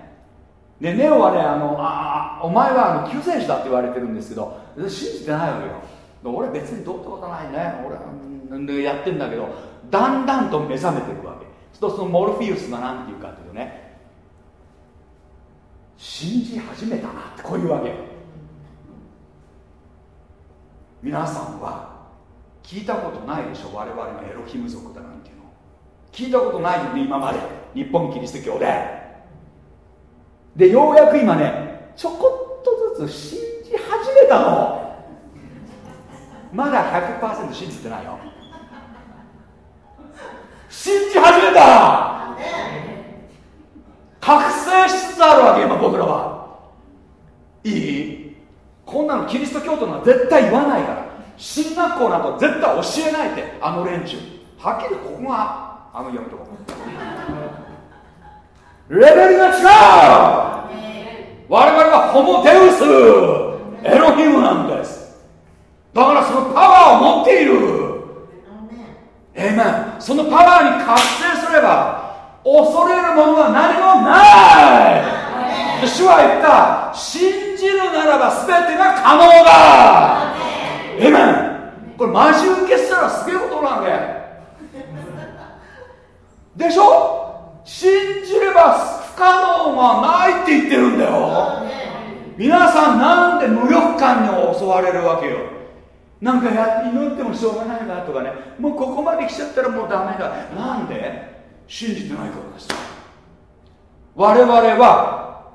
でネオはねあのあお前はあの救世主だって言われてるんですけど信じてないわけよ。俺別にどうってことないね。俺でやってんだけどだんだんと目覚めていくわけ。そうそのモルフィウスが何て言うかっていうとね信じ始めたなってこういうわけ。皆さんは聞いたことないでしょ我々のエロヒム族だなんていうの。聞いたことないよね今まで。日本キリスト教で。でようやく今ねちょこっとずつ信じ始めたの。まだ100%信じてないよ。信じ始めた。覚醒しつつあるわけ今僕らは。いい？こんなのキリスト教徒のは絶対言わないから。進学校なんか絶対教えないってあの連中。はっきりここがあの読むとこレベルが違う！我々はホモテウス。エロヒムなんです。だからそのパワーを持っているえめそのパワーに覚醒すれば恐れるものは何もない。主は言った。信じるならば全てが可能だ。えめこれマジ受けしたらすげえことなんででしょ？信じれば不可能はないって言ってるんだよ。皆さんなんで無力感に襲われるわけよ？なんかや祈ってもしょうがないなとかね。もうここまで来ちゃったらもうダメだ。なんで？信じてないからです。我々は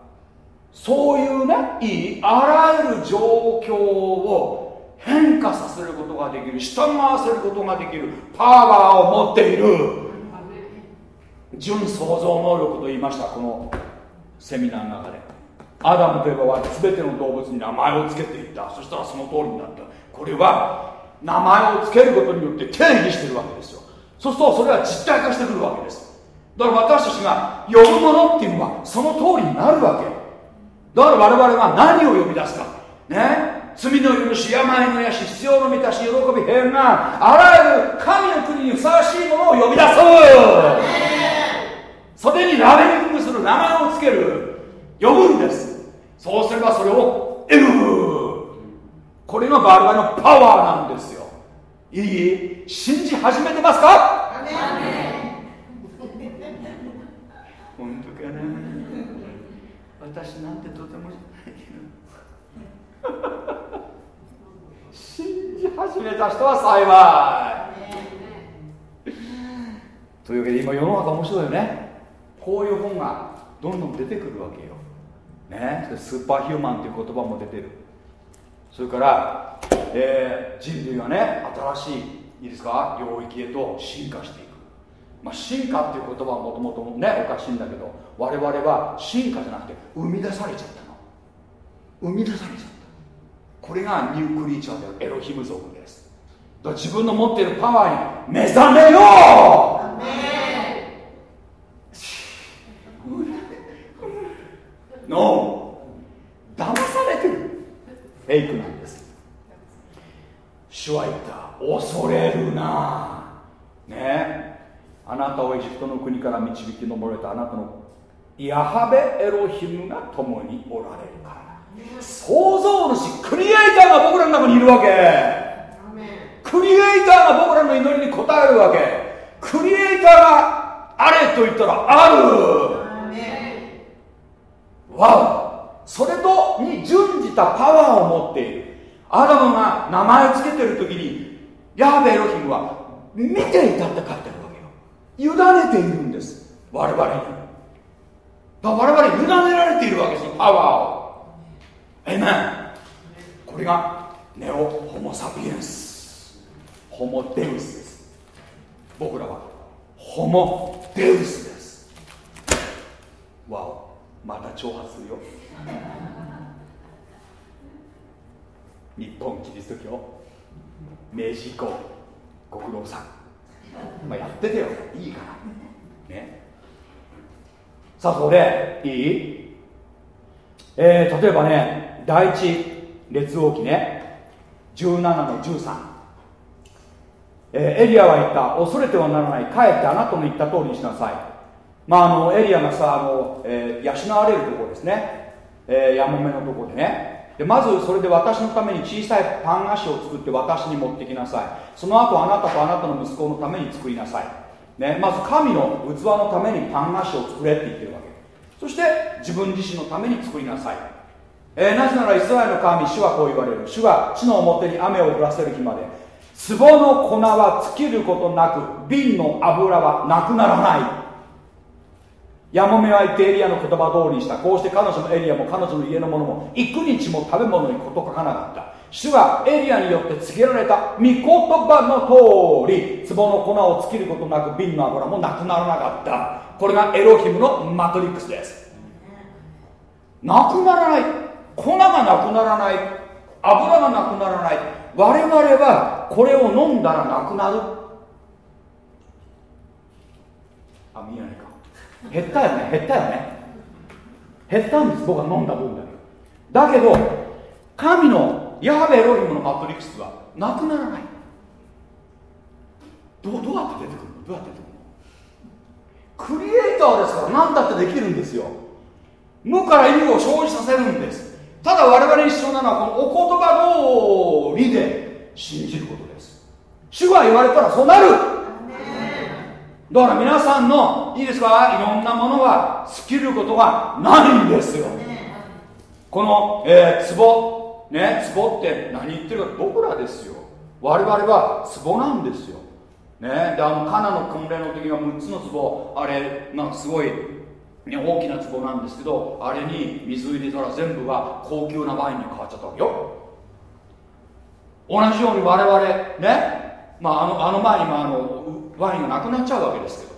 そういうねいいあらゆる状況を変化させることができる従わせることができるパワーを持っている。純創造能力と言いましたこのセミナーの中で。アダムといえば全ての動物に名前を付けていった。そしたらその通りになった。これは名前を付けることによって定義してるわけですよ。そうするとそれは実体化してくるわけです。だから私たちが呼ぶものっていうのはその通りになるわけ。だから我々は何を呼び出すか。ね。罪の許し病の癒し必要の満たし喜び平安。あらゆる神の国にふさわしいものを呼び出す。袖にラベリングする名前をつける。呼ぶんです。そうすればそれを得る。これがバルバのパワーなんですよ。いい信じ始めてますか？本当かな？私なんてとても信じ始めた人は幸い。というわけで今世の中面白いよね。こういう本がどんどん出てくるわけよ、ね、スーパーヒューマンという言葉も出てるそれから、えー、人類はね新しいいいですか？領域へと進化していく、まあ、進化っていう言葉はもともとねおかしいんだけど我々は進化じゃなくて生み出されちゃったの。生み出されちゃった。これがニュークリーチャーでエロヒム族です。だ自分の持っているパワーに目覚めよう。の騙されてるフェイクなんです。主は言った。恐れるな。ね。あなたをエジプトの国から導き上れたあなたのヤハベエロヒムが共におられるから。創造主クリエイターが僕らの中にいるわけ。クリエイターが僕らの祈りに応えるわけ。クリエイターがあれと言ったらある。わおそれとに準じたパワーを持っている。アダムが名前を付けてる時にヤハベエロヒムは見ていたって書いてるわけよ。委ねているんです。我々に。だ我々委ねられているわけですパワーを。えめんこれがネオホモ・サピエンス。ホモ・デウスです。僕らはホモ・デウスです。わお。また挑発するよ。日本キリスト教明治以降ご苦労さん。まあやっててよ。いいから。ね。さあそこでいい？えー、例えばね第一列王記ね。17の13、えー、エリアは言った。恐れてはならない。かえってあなたの言った通りにしなさい。まああのエリアがさあの、えー、養われるところですね、えー、やもめのとこでね。でまずそれで私のために小さいパン菓子を作って私に持ってきなさい。その後あなたとあなたの息子のために作りなさい、ね、まず神の器のためにパン菓子を作れって言ってるわけ。そして自分自身のために作りなさい、えー、なぜならイスラエルの神主はこう言われる。主は地の表に雨を降らせる日まで壺の粉は尽きることなく瓶の油はなくならない。やもめは言ってエリアの言葉通りにした。こうして彼女のエリアも彼女の家のものも幾日も食べ物に事書かなかった。主はエリアによって告げられた。御言葉の通り壺の粉を尽きることなく瓶の油もなくならなかった。これがエロヒムのマトリックスです。なくならない。粉がなくならない。油がなくならない。我々はこれを飲んだらなくなる。あ見えないか減ったよね減ったよね。減ったんです僕は飲んだ分だけ。だけど神のヤハベエロヒムのマトリックスはなくならない。どどうやって出てくるの？どうやって出てくるの？クリエイターですから何だってできるんですよ。無から有を生じさせるんです。ただ我々に必要なのはこのお言葉通りで信じることです。主が言われたらそうなる。だから皆さんのいいですか？いろんなものは尽きることがないんですよ。この、えー、壺ね壺って何言ってるか僕らですよ。我々は壺なんですよ。ねであのカナの訓練の時は6つの壺あれなんかすごい、ね、大きな壺なんですけどあれに水入れたら全部が高級なワインに変わっちゃったわけよ。同じように我々ねまああのあの前にもあのワインがなくなっちゃうわけですけど。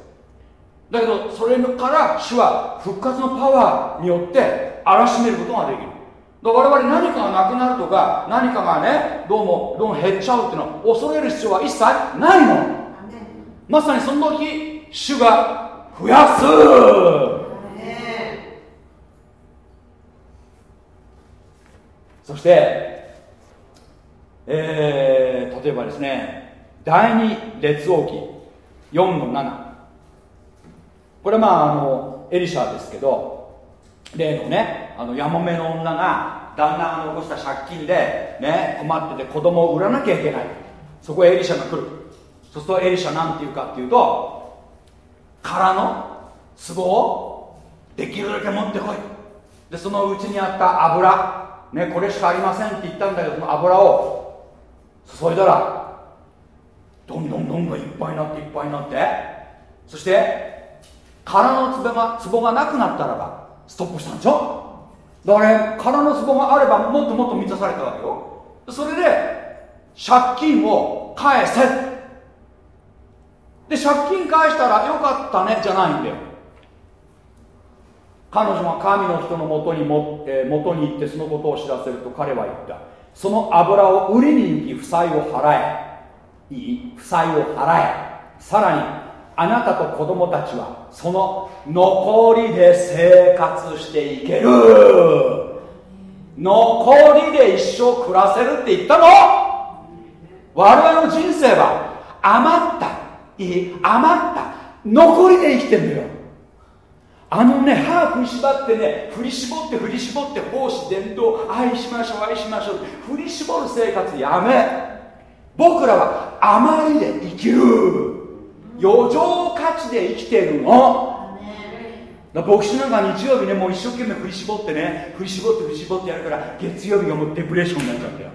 だけどそれから主は復活のパワーによって荒らしめることができる。我々何かがなくなるとか何かがねどうもどうも減っちゃうっていうのは恐れる必要は一切ないの。まさにその時主が増やす。そしてえー、例えばですね第二列王記4の7これまああのエリシャですけど例のねあのヤモメの女が旦那が残した借金で、ね、困ってて子供を売らなきゃいけない。そこへエリシャが来る。そうするとエリシャなんて言うかっていうと空の壺をできるだけ持ってこい。でそのうちにあった油、ね、これしかありませんって言ったんだけどその油を注いだらどんどんどんどんいっぱいになっていっぱいになって。そして空の壺が壺がなくなったらばストップしたんでしょ？だから空の壺があればもっともっと満たされたわけよ。それで借金を返せ。で借金返したらよかったねじゃないんだよ。彼女は神の人のもとにも、えー、元に行ってそのことを知らせると彼は言った。その油を売りに行き負債を払え。いい負債を払え。さらにあなたと子供たちはその残りで生活していける。残りで一生暮らせるって言ったの。我々の人生は余ったいい余った残りで生きてんだよ。あのね歯振り縛ってね振り絞って振り絞って奉仕伝統愛しましょう愛しましょう振り絞る生活やめ。僕らは余りで生きる。余剰価値で生きてるの。牧師なんか日曜日ねもう一生懸命振り絞ってね振り絞って振り絞ってやるから月曜日がもうデプレッションになっちゃうんだよ。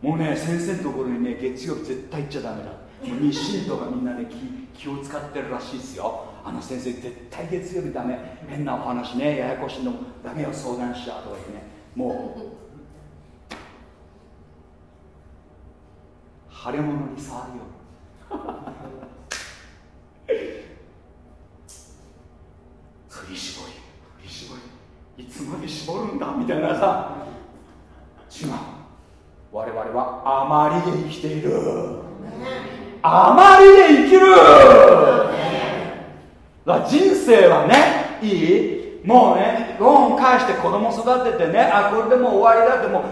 もうね先生のところにね月曜日絶対行っちゃダメだ。もう日清とかみんなね気気を使ってるらしいですよ。あの先生絶対月曜日ダメ。変なお話ねややこしいのダメよ相談しちゃうとか言ってね。も腫れ物に触るよ。振り絞り。振り絞り。いつまで絞るんだみたいなさ。違う我々は余りで生きている。余りで生きる。人生はねいい。もうねローン返して子供育ててねあこれでもう終わりだってもう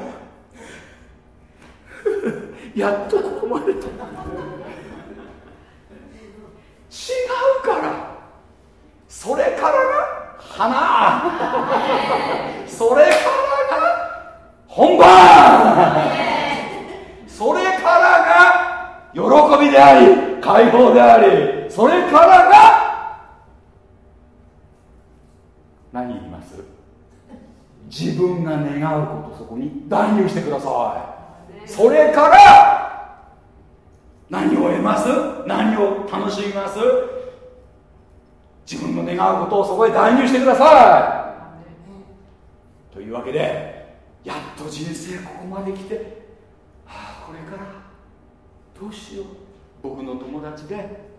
やっとここまでと。違うから。それからが花。それからが本番。それからが喜びであり解放であり。それからが何言います？自分が願うことそこに断入してください。それから何を得ます？何を楽しみます？自分の願うことをそこへ代入してください。というわけでやっと人生ここまで来て、はあ、これからどうしよう。僕の友達で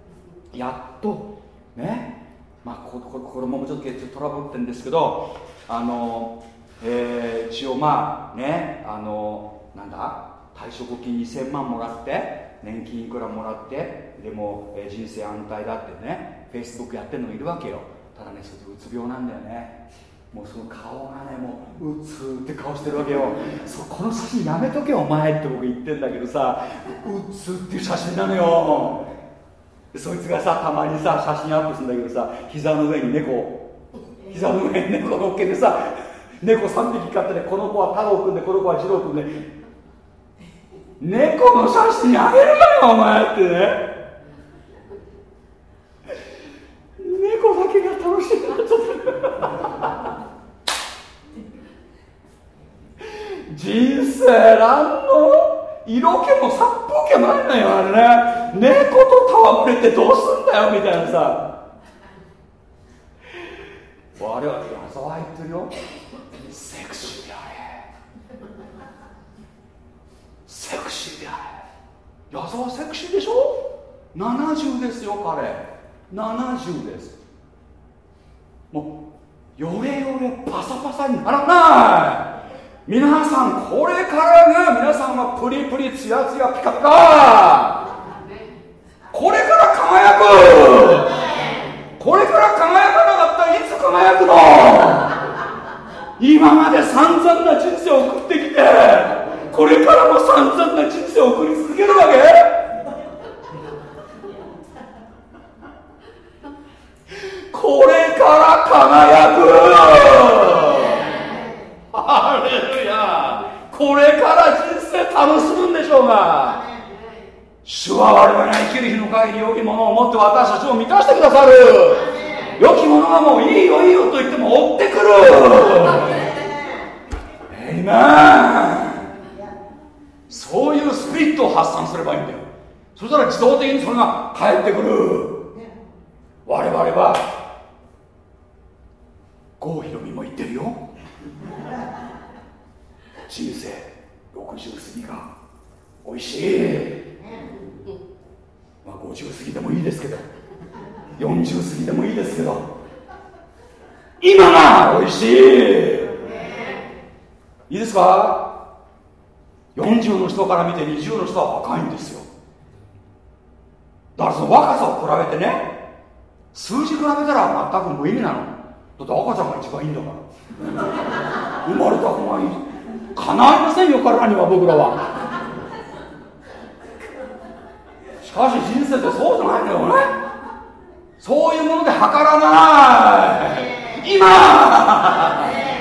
やっとねまあここ子供もちょっとトラブってるんですけどあの、えー、一応まあねあのなんだ？退職金2000万もらって年金いくらもらってでも、え、人生安泰だってねフェイスブックやってるのいるわけよ。ただねそれうつ病なんだよね。もうその顔がねもううつって顔してるわけよ。そこの写真やめとけお前って僕言ってんだけどさうつっていう写真なのよ。そいつがさたまにさ写真アップするんだけどさ膝の上に猫膝の上に猫乗っけてさ猫3匹飼ってねこの子は太郎くんでこの子は次郎くんで猫の写真あげるなよお前ってね。猫だけが楽しい。なっちゃった人生なんの色気も殺風景もないのよあれね。猫と戯れてどうすんだよみたいなさ。我々矢沢言ってるよ。セクシー。セクシーであれ。矢沢セクシーでしょ？70ですよ彼。70です。もうよれよれパサパサにならない。皆さんこれからが皆さんはプリプリツヤツヤピカピカ。これから輝く。これから輝かなかったらいつ輝くの？今まで散々な人生を送ってきて。これからも散々な人生を送り続けるわけ？これから輝くハレルヤこれから人生楽しむんでしょうが。主は我々が生きる日の限り良きものを持って私たちを満たしてくださる。良きものがもういいよいいよと言っても追ってくる。エイメンそういうスピリットを発散すればいいんだよ。そしたら自動的にそれが返ってくる。我々は郷ひろみも言ってるよ。人生60過ぎが美味しい。まあ50過ぎでもいいですけど40過ぎでもいいですけど今が美味しい。いいですか？40の人から見て20の人は若いんですよ。だからその若さを比べてね数字比べたら全く無意味なの。だって赤ちゃんが一番いいんだから。生まれた方がいい。かないませんよ彼には僕らは。しかし人生ってそうじゃないんだよね。そういうもので測らない。今。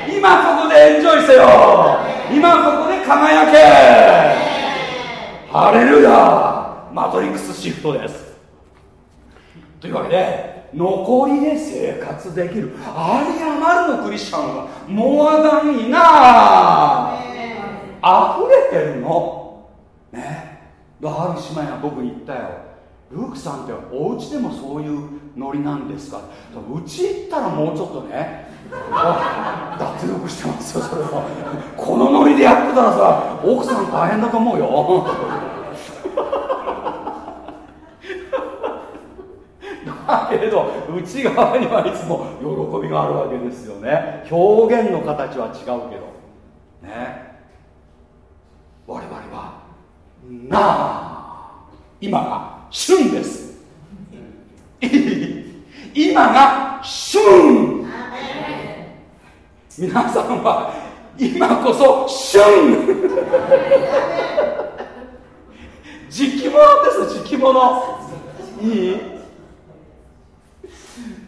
今ここでエンジョイせよ。今ここで輝け。ハレルヤ。マトリックスシフトです。というわけで残りで生活できる。あり余るのクリスチャンはモアダンいな。溢れてるの。ね。ある姉妹が僕に言ったよ。ルークさんってお家でもそういうノリなんですか？うち行ったらもうちょっとね脱力してますよそれは。このノリでやってたらさ奥さん大変だと思うよ。だけど内側にはいつも喜びがあるわけですよね。表現の形は違うけど。ね。我々はなあ今が旬です。今が旬。皆さんは今こそ旬時期物です時期物いい？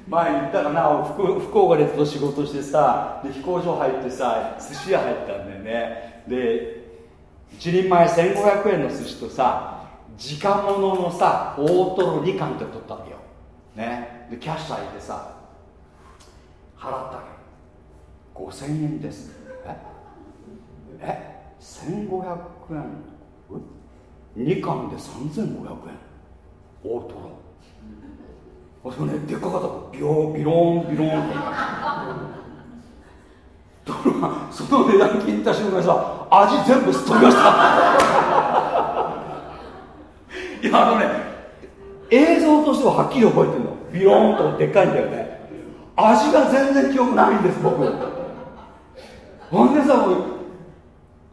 前に言ったかな福福岡でずっと仕事してさで飛行場入ってさ寿司屋入ったんだよね。で一人前1500円の寿司とさ時価物のさ大トロ2貫って取ったわけよ。ね。でキャッシャーいてさ払ったわけ5000円です。え？え？1500円。2貫で3500円。大トロ。あそれねでっかかった。ビロビローンビローン。ってところがその値段聞いた瞬間さ味全部すっ飛びました。いやあのね映像としてははっきり覚えてるの。ビローンとでっかいんだよね。味が全然記憶ないんです僕。ほんでさ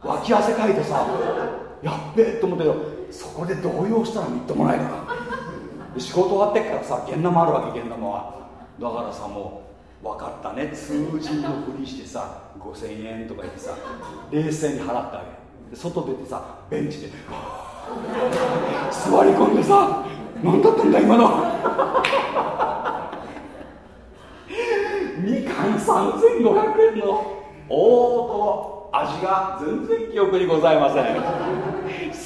脇汗かいてさやっべえと思ったけどそこで動揺したらみっともないから仕事終わってっからさ現ナもあるわけ現ナはだからさもう分かったね。通人のふりしてさ5000円とか言ってさ冷静に払ったわけ外出てさベンチで座り込んでさ何だったんだ今の。みかん3500円の。おーと味が全然記憶にございません。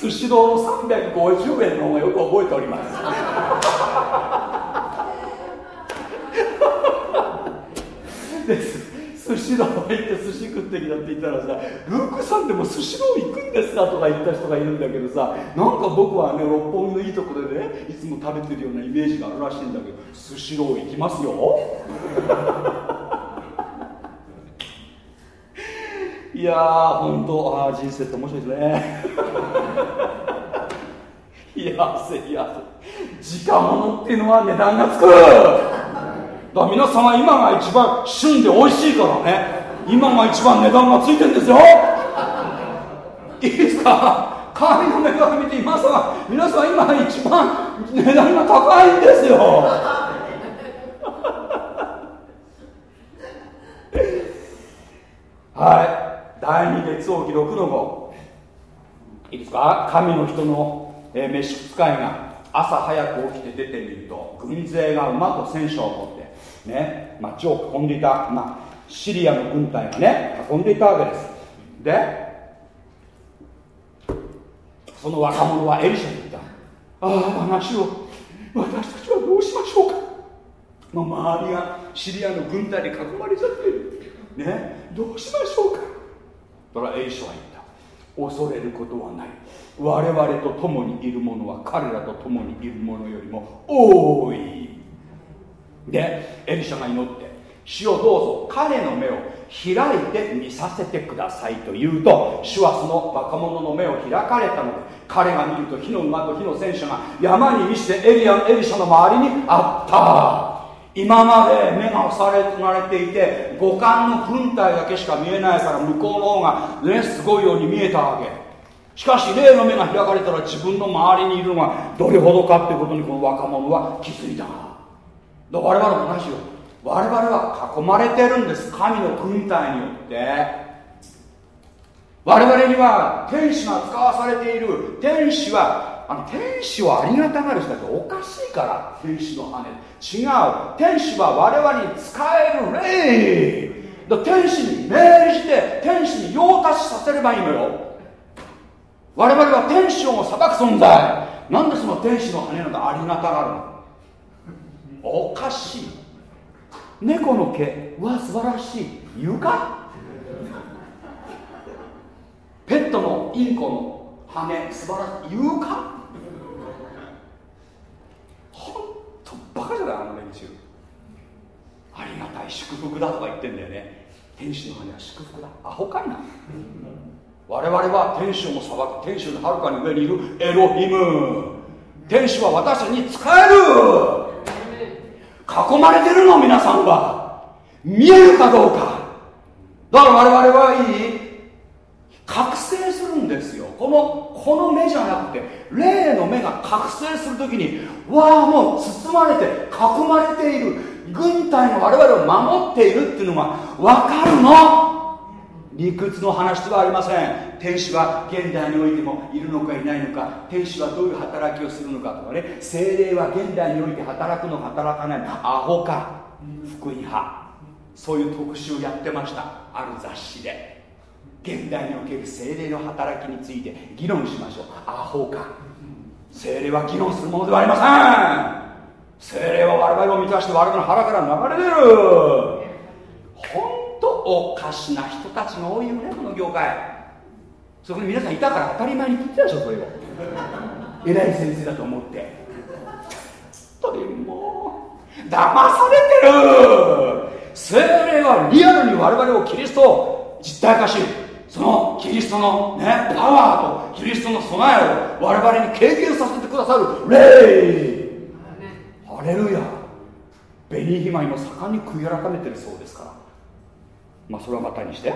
寿司丼の350円の方がよく覚えております。で寿司丼行って寿司食ってきたって言ったらさルークさんでも寿司丼行くんですか？とか言った人がいるんだけどさなんか僕はね六本木のいいところでねいつも食べてるようなイメージがあるらしいんだけど寿司丼行きますよいやー本当あ人生って面白いですね。いやせいやせ時間物っていうのは値段がつくだから皆様今が一番旬で美味しいからね。今が一番値段がついてるんですよ。いいですか？神の目から見て今さ皆さん今が一番値段が高いんですよ。はい第二列王記6の5いいですか？神の人の、えー、召使いが朝早く起きて出てみると軍勢が馬と戦車を持ってね町を囲んでいた、まあ、シリアの軍隊がね囲んでいたわけです。でその若者はエリシャに言ったああ話を私たちはどうしましょうか？もう周りがシリアの軍隊に囲まれちゃってるねどうしましょうか？だからエリシャは言った。恐れることはない。我々と共にいる者は彼らと共にいる者よりも多い。でエリシャが祈って主をどうぞ彼の目を開いて見させてくださいと言うと主はその若者の目を開かれたので彼が見ると火の馬と火の戦車が山に満ちてエリアエリシャの周りにあった。今まで目が押されていて五感の軍隊だけしか見えないから向こうの方がねすごいように見えたわけ。しかし霊の目が開かれたら自分の周りにいるのがどれほどかってことにこの若者は気づいた。我々も同じよ我々は囲まれてるんです。神の軍隊によって。我々には天使が使わされている。天使はあの天使をありがたがる人たちおかしいから天使の羽違う。天使は我々に使える霊。天使に命じて天使に用達させればいいのよ。我々は天使を裁く存在。なんでその天使の羽なんかありがたがるの？おかしい。猫の毛は素晴らしい。言うかペットのインコの羽素晴らしい。言うかほんとバカじゃないあの連中。ありがたい祝福だとか言ってんだよね。天使の羽は祝福だ。アホかいな。我々は天使をも裁く。天使のはるかに上にいる。エロヒム。天使は私たちに使える。囲まれてるの皆さんは。見えるかどうか。だから我々はいい。覚醒するんですよ。このこの目じゃなくて霊の目が覚醒するときにわあもう包まれて囲まれている。軍隊の我々を守っているっていうのが分かるの。理屈の話ではありません。天使は現代においてもいるのかいないのか。天使はどういう働きをするのかとかね。精霊は現代において働くの働かない。アホか。福音派。そういう特集をやってました。ある雑誌で。現代における精霊の働きについて議論しましょう。アホか。精霊は議論するものではありません。精霊は我々を満たして我々の腹から流れ出る。本とおかしな人たちが多いよねこの業界。そこに皆さんいたから当たり前に聞いてたでしょそれを偉い先生だと思って。本当にもう騙されてる。精霊はリアルに我々をキリストを実体化しそのキリストのねパワーとキリストの備えを我々に経験させてくださる霊。ハレルヤ。紅ひまいも盛んに悔い改めてるそうですから。まあそれはまたにして。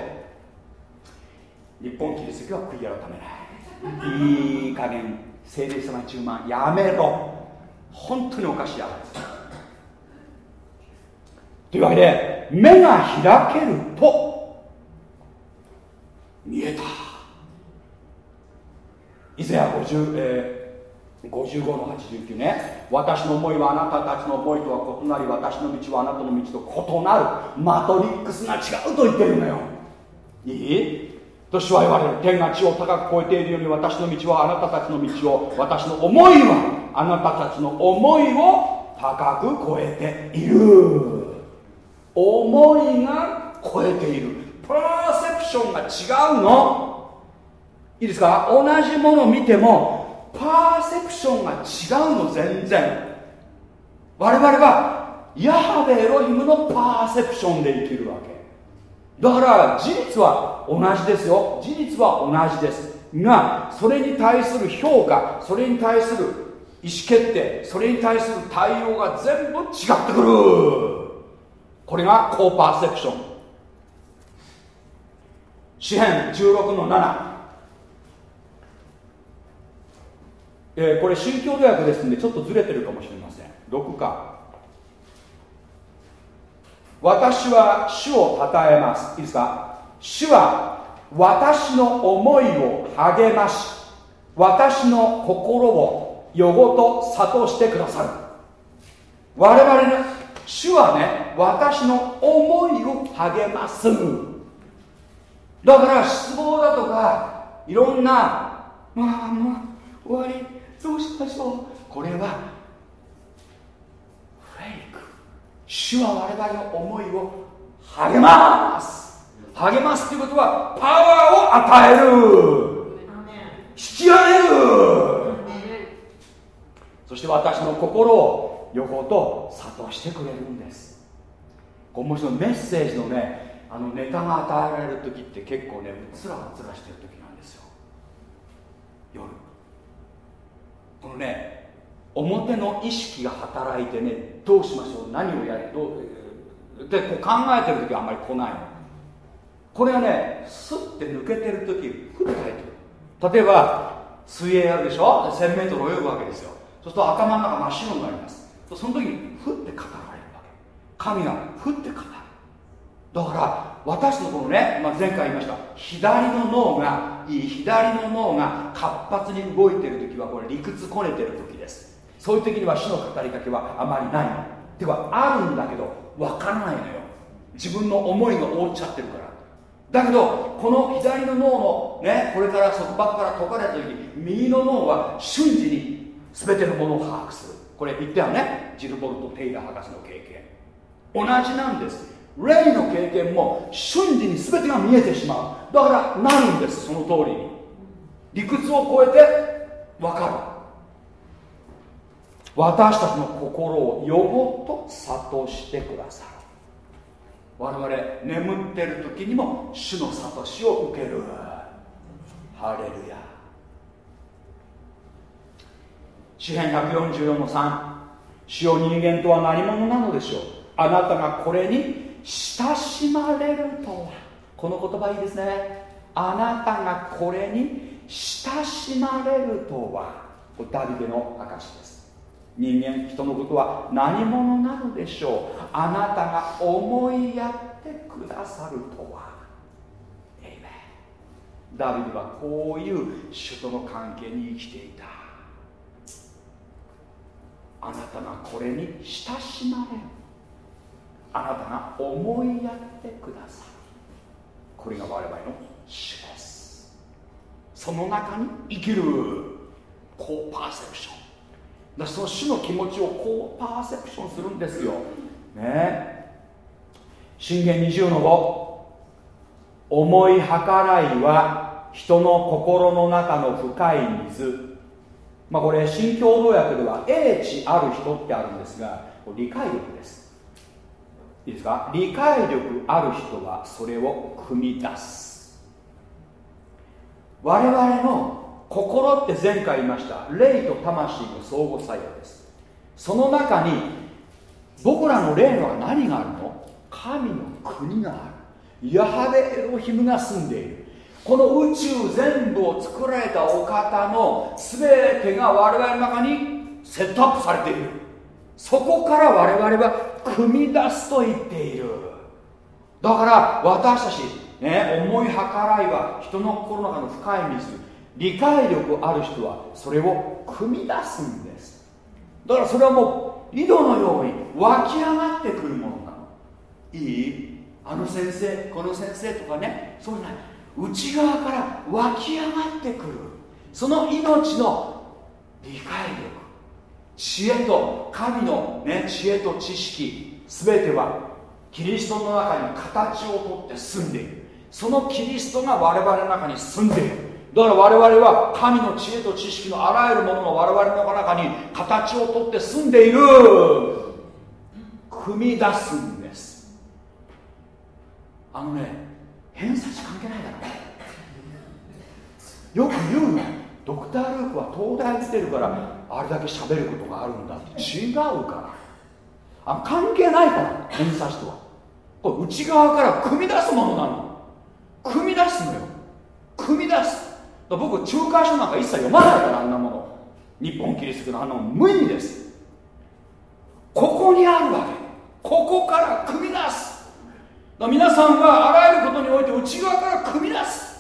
日本キリスト教は悔い改めない。いい加減聖霊様中万やめろ。本当におかしいやというわけで目が開けると見えた。以前は50、えー55の89ね。私の思いはあなたたちの思いとは異なり私の道はあなたの道と異なるマトリックスが違うと言ってるのよ。いい？と主は言われる。天が地を高く超えているように私の道はあなたたちの道を私の思いはあなたたちの思いを高く超えている。思いが超えている。パーセプションが違うの。いいですか？同じものを見てもパーセプションが違うの全然。我々はヤハベエロヒムのパーセプションで生きるわけ。だから事実は同じですよ。事実は同じです。がそれに対する評価それに対する意思決定それに対する対応が全部違ってくる。これがコーパーセプション詩編16の7えー、これ新教土訳ですんでちょっとずれてるかもしれません。6か。私は主を称えます。いいですか？主は私の思いを励まし私の心をよごと諭してくださる。我々の主はね私の思いを励ます。だから失望だとかいろんなまあまあ終わりどうしましょう。これはフェイク。主は我々の思いを励ます。励ますということはパワーを与える。引き上げる。そして私の心を横と諭してくれるんです。こうもちろんメッセージのねあのネタが与えられる時って結構ねうつらうつらしてる時なんですよ。夜。このね表の意識が働いてねどうしましょう何をやるどうでこう考えてる時はあんまり来ないの。これがねスッて抜けてる時ふっと入ってくる。例えば水泳やるでしょ？1000m 泳ぐわけですよ。そうすると頭の中真っ白になります。その時にふって語られるわけ。神がふって語る。だから私のこのね、まあ、前回言いました左の脳がいい左の脳が活発に動いてる時はこれ理屈こねてる時です。そういう時には死の語りかけはあまりないの。てかあるんだけどわからないのよ。自分の思いが覆っちゃってるから。だけどこの左の脳のねこれから束縛から解かれた時右の脳は瞬時に全てのものを把握する。これ言ったよね？ジルボルト・テイラー博士の経験。同じなんです。霊の経験も瞬時に全てが見えてしまう。だからなるんですその通りに。理屈を超えて分かる。私たちの心をよごと諭してくださる。我々眠ってる時にも主の諭しを受ける。ハレルヤ。詩篇144の3主よ人間とは何者なのでしょう。あなたがこれに親しまれるとは。この言葉いいですね。あなたがこれに親しまれるとは。ダビデの証です。人間人のことは何者なのでしょう。あなたが思いやってくださるとは。ダビデはこういう主との関係に生きていた。あなたがこれに親しまれる。あなたが思いやってくださるこれが我々の主です。その中に生きる。コーパーセプション。だその主の気持ちをこうパーセプションするんですよ。ね。信玄20の5思い計らいは人の心の中の深い水。まあこれ新共同訳では英知ある人ってあるんですが理解力です。いいですか？理解力ある人はそれを組み出す。我々の心って前回言いました霊と魂の相互作用です。その中に僕らの霊のは何があるの？神の国がある。ヤハベエロヒムが住んでいる。この宇宙全部を作られたお方の全てが我々の中にセットアップされている。そこから我々は組み出すと言っている。だから私たち、ね、思い計らいは人の心の中の深い水理解力ある人はそれを組み出すんです。だからそれはもう井戸のように湧き上がってくるものなの。いい？あの先生この先生とかねそうじゃない。内側から湧き上がってくる。その命の理解力。知恵と神の、ね、知恵と知識全てはキリストの中に形をとって住んでいる。そのキリストが我々の中に住んでいる。だから我々は神の知恵と知識のあらゆるものが我々の中に形をとって住んでいる。組み出すんです。あのね偏差値関係ないだろ。よく言うの。ドクター・ルークは東大出てるからあれだけ喋ることがあるんだ。って違うから。あ関係ないから偏差値とは。これ内側から組み出すものなの。組み出すのよ。組み出す。僕仲介書なんか一切読まないからあんなもの。日本キリストのあの無意味です。ここにあるわけ。ここから組み出す。皆さんはあらゆることにおいて内側から組み出す。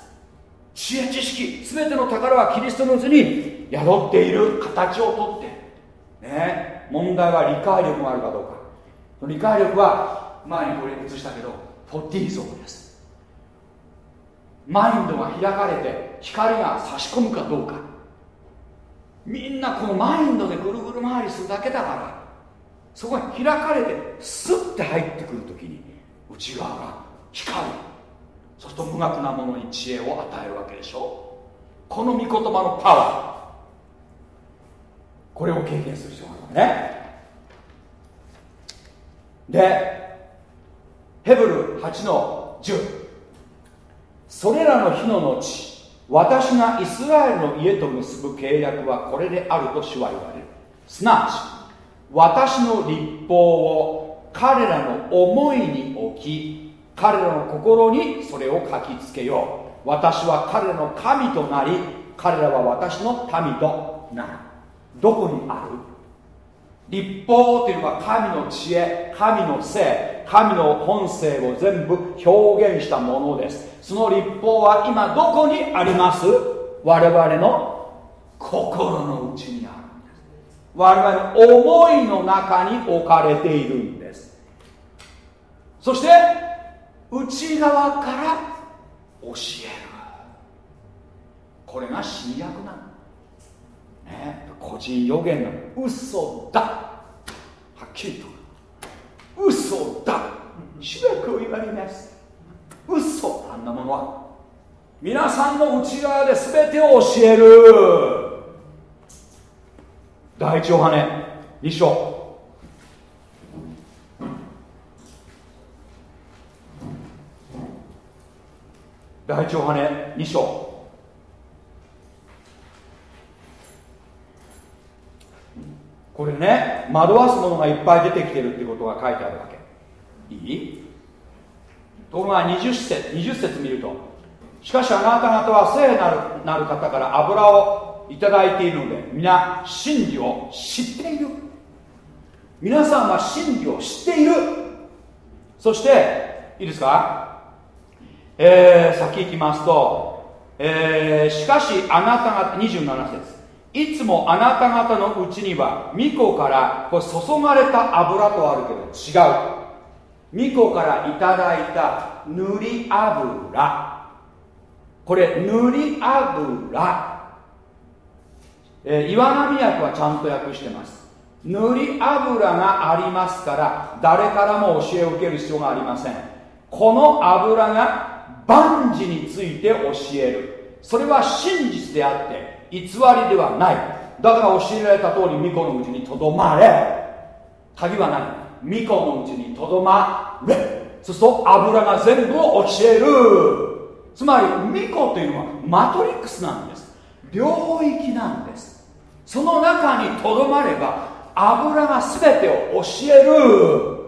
知恵知識全ての宝はキリストのうちに宿っている形をとってね問題は理解力があるかどうか。理解力は前にこれ映したけどフォッティーゾーです。マインドが開かれて光が差し込むかどうか。みんなこのマインドでぐるぐる回りするだけだからそこが開かれてスッて入ってくるときに内側が光るそうすると無学なものに知恵を与えるわけでしょこの御言葉のパワー。これを経験する必要があるね。でヘブル8の10それらの日の後私がイスラエルの家と結ぶ契約はこれであると主は言われる。すなわち私の立法を彼らの思いに置き彼らの心にそれを書きつけよう。私は彼らの神となり彼らは私の民となる。どこにある？立法というのは神の知恵神の性神の本性を全部表現したものです。その立法は今どこにあります？我々の心の内にある我々の思いの中に置かれているんです。そして内側から教える。これが新約なの。ね。個人予言なの。嘘だ。はっきりと。嘘だ。主役を言われます。嘘。あんなものは。皆さんの内側で全てを教える。第一ヨハネ2章。第一ヨハネ2章。これね惑わすものがいっぱい出てきてるってことが書いてあるわけ。いい？ところが20節 ,20 節見るとしかしあなた方は聖なるなる方から油をいただいているので皆真理を知っている。皆さんは真理を知っている。そしていいですか、えー、先行きますと、えー、しかしあなた方27節。いつもあなた方のうちには巫女からこれ注がれた油とあるけど違う。巫女からいただいた塗り油。これ塗り油。えー、岩波訳はちゃんと訳してます。塗り油がありますから誰からも教えを受ける必要がありません。この油が万事について教える。それは真実であって偽りではない。だから教えられた通り巫女のうちにとどまれ。鍵はない。巫女のうちにとどまれ。そうすると油が全部を教える。つまり巫女というのはマトリックスなんです。領域なんです。その中にとどまれば油が全てを教える。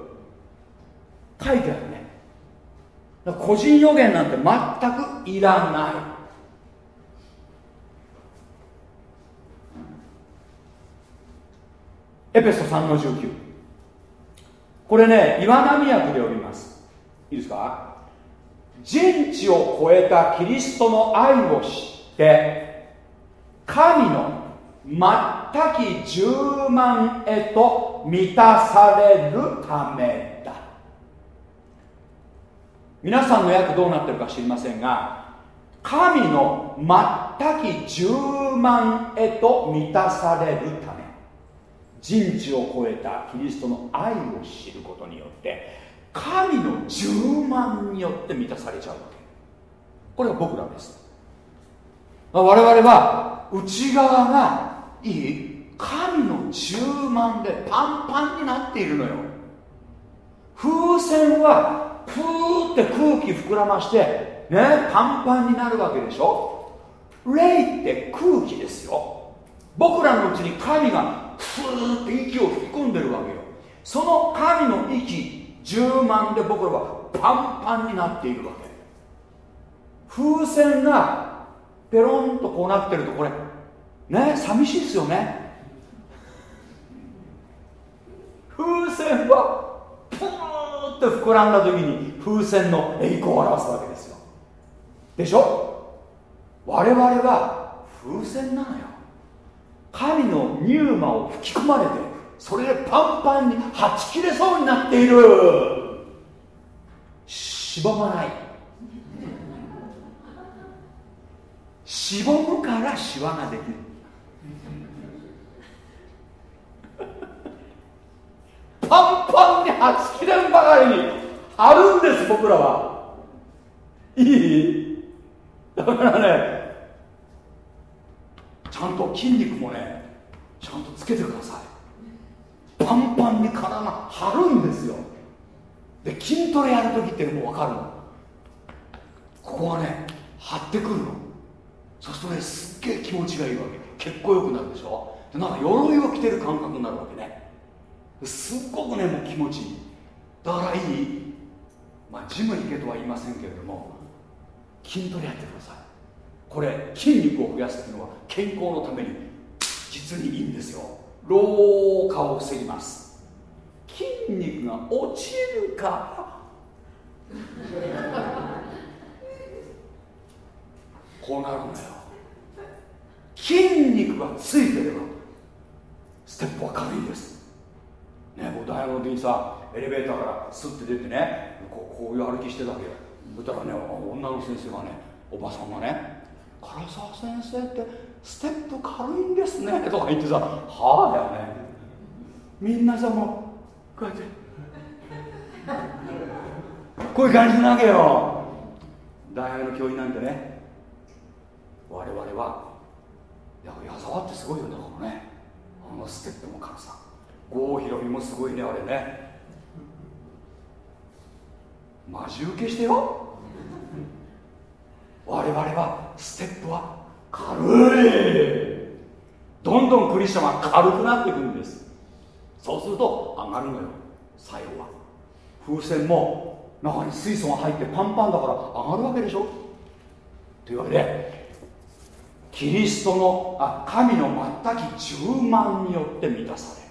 書いてある。個人予言なんて全くいらない。エペソ3の19これね岩波訳で読みます。いいですか？人知を超えたキリストの愛を知って神の全き10万へと満たされるため。皆さんの訳どうなってるか知りませんが神の全き10万へと満たされるため人知を超えたキリストの愛を知ることによって神の10万によって満たされちゃうわけ。これが僕らです。我々は内側がいい。神の10万でパンパンになっているのよ。風船はプーって空気膨らましてねパンパンになるわけでしょ？霊って空気ですよ。僕らのうちに神がふーって息を吹き込んでるわけよ。その神の息10万で僕らはパンパンになっているわけ。風船がペロンとこうなってるとこれ。ね寂しいですよね。風船はプーって膨らんだ時に風船の栄光を表すわけですよ。でしょ？我々は風船なのよ。神のニューマを吹き込まれてそれでパンパンにはち切れそうになっている。しぼまない。しぼむからしわができる。パンパンにはち切れんばかりにあるんです僕らは。いい？だからねちゃんと筋肉もねちゃんとつけてください。パンパンに体が張るんですよ。で筋トレやる時ってもう分かるの。ここがね張ってくるの。そうするとねすっげえ気持ちがいいわけ。結構よくなるでしょ。でなんか鎧を着てる感覚になるわけね。すっごくねもう気持ちいい。だからいい。まあジム行けとは言いませんけれども筋トレやってください。これ筋肉を増やすっていうのは健康のために実にいいんですよ。老化を防ぎます。筋肉が落ちるか。こうなるんだよ。筋肉がついてればステップは軽いです。ね僕大学の時にさエレベーターからスッて出てねこうこういう歩きしてたわけよ。そしたらね女の先生がねおばさんがね「唐沢先生ってステップ軽いんですね」とか言ってさ「はあ」だよね。みんなさもうこうやってこういう感じなわけよ。大学の教員なんてね我々はいや矢沢ってすごいよねこのね。あのステップの軽さ郷ひろみもすごいねあれね。マジ受けしてよ。我々はステップは軽い。どんどんクリスチャンは軽くなっていくんです。そうすると上がるのよ最後は。風船も中に水素が入ってパンパンだから上がるわけでしょ。というわけでキリストのあ神の全き充満によって満たされる、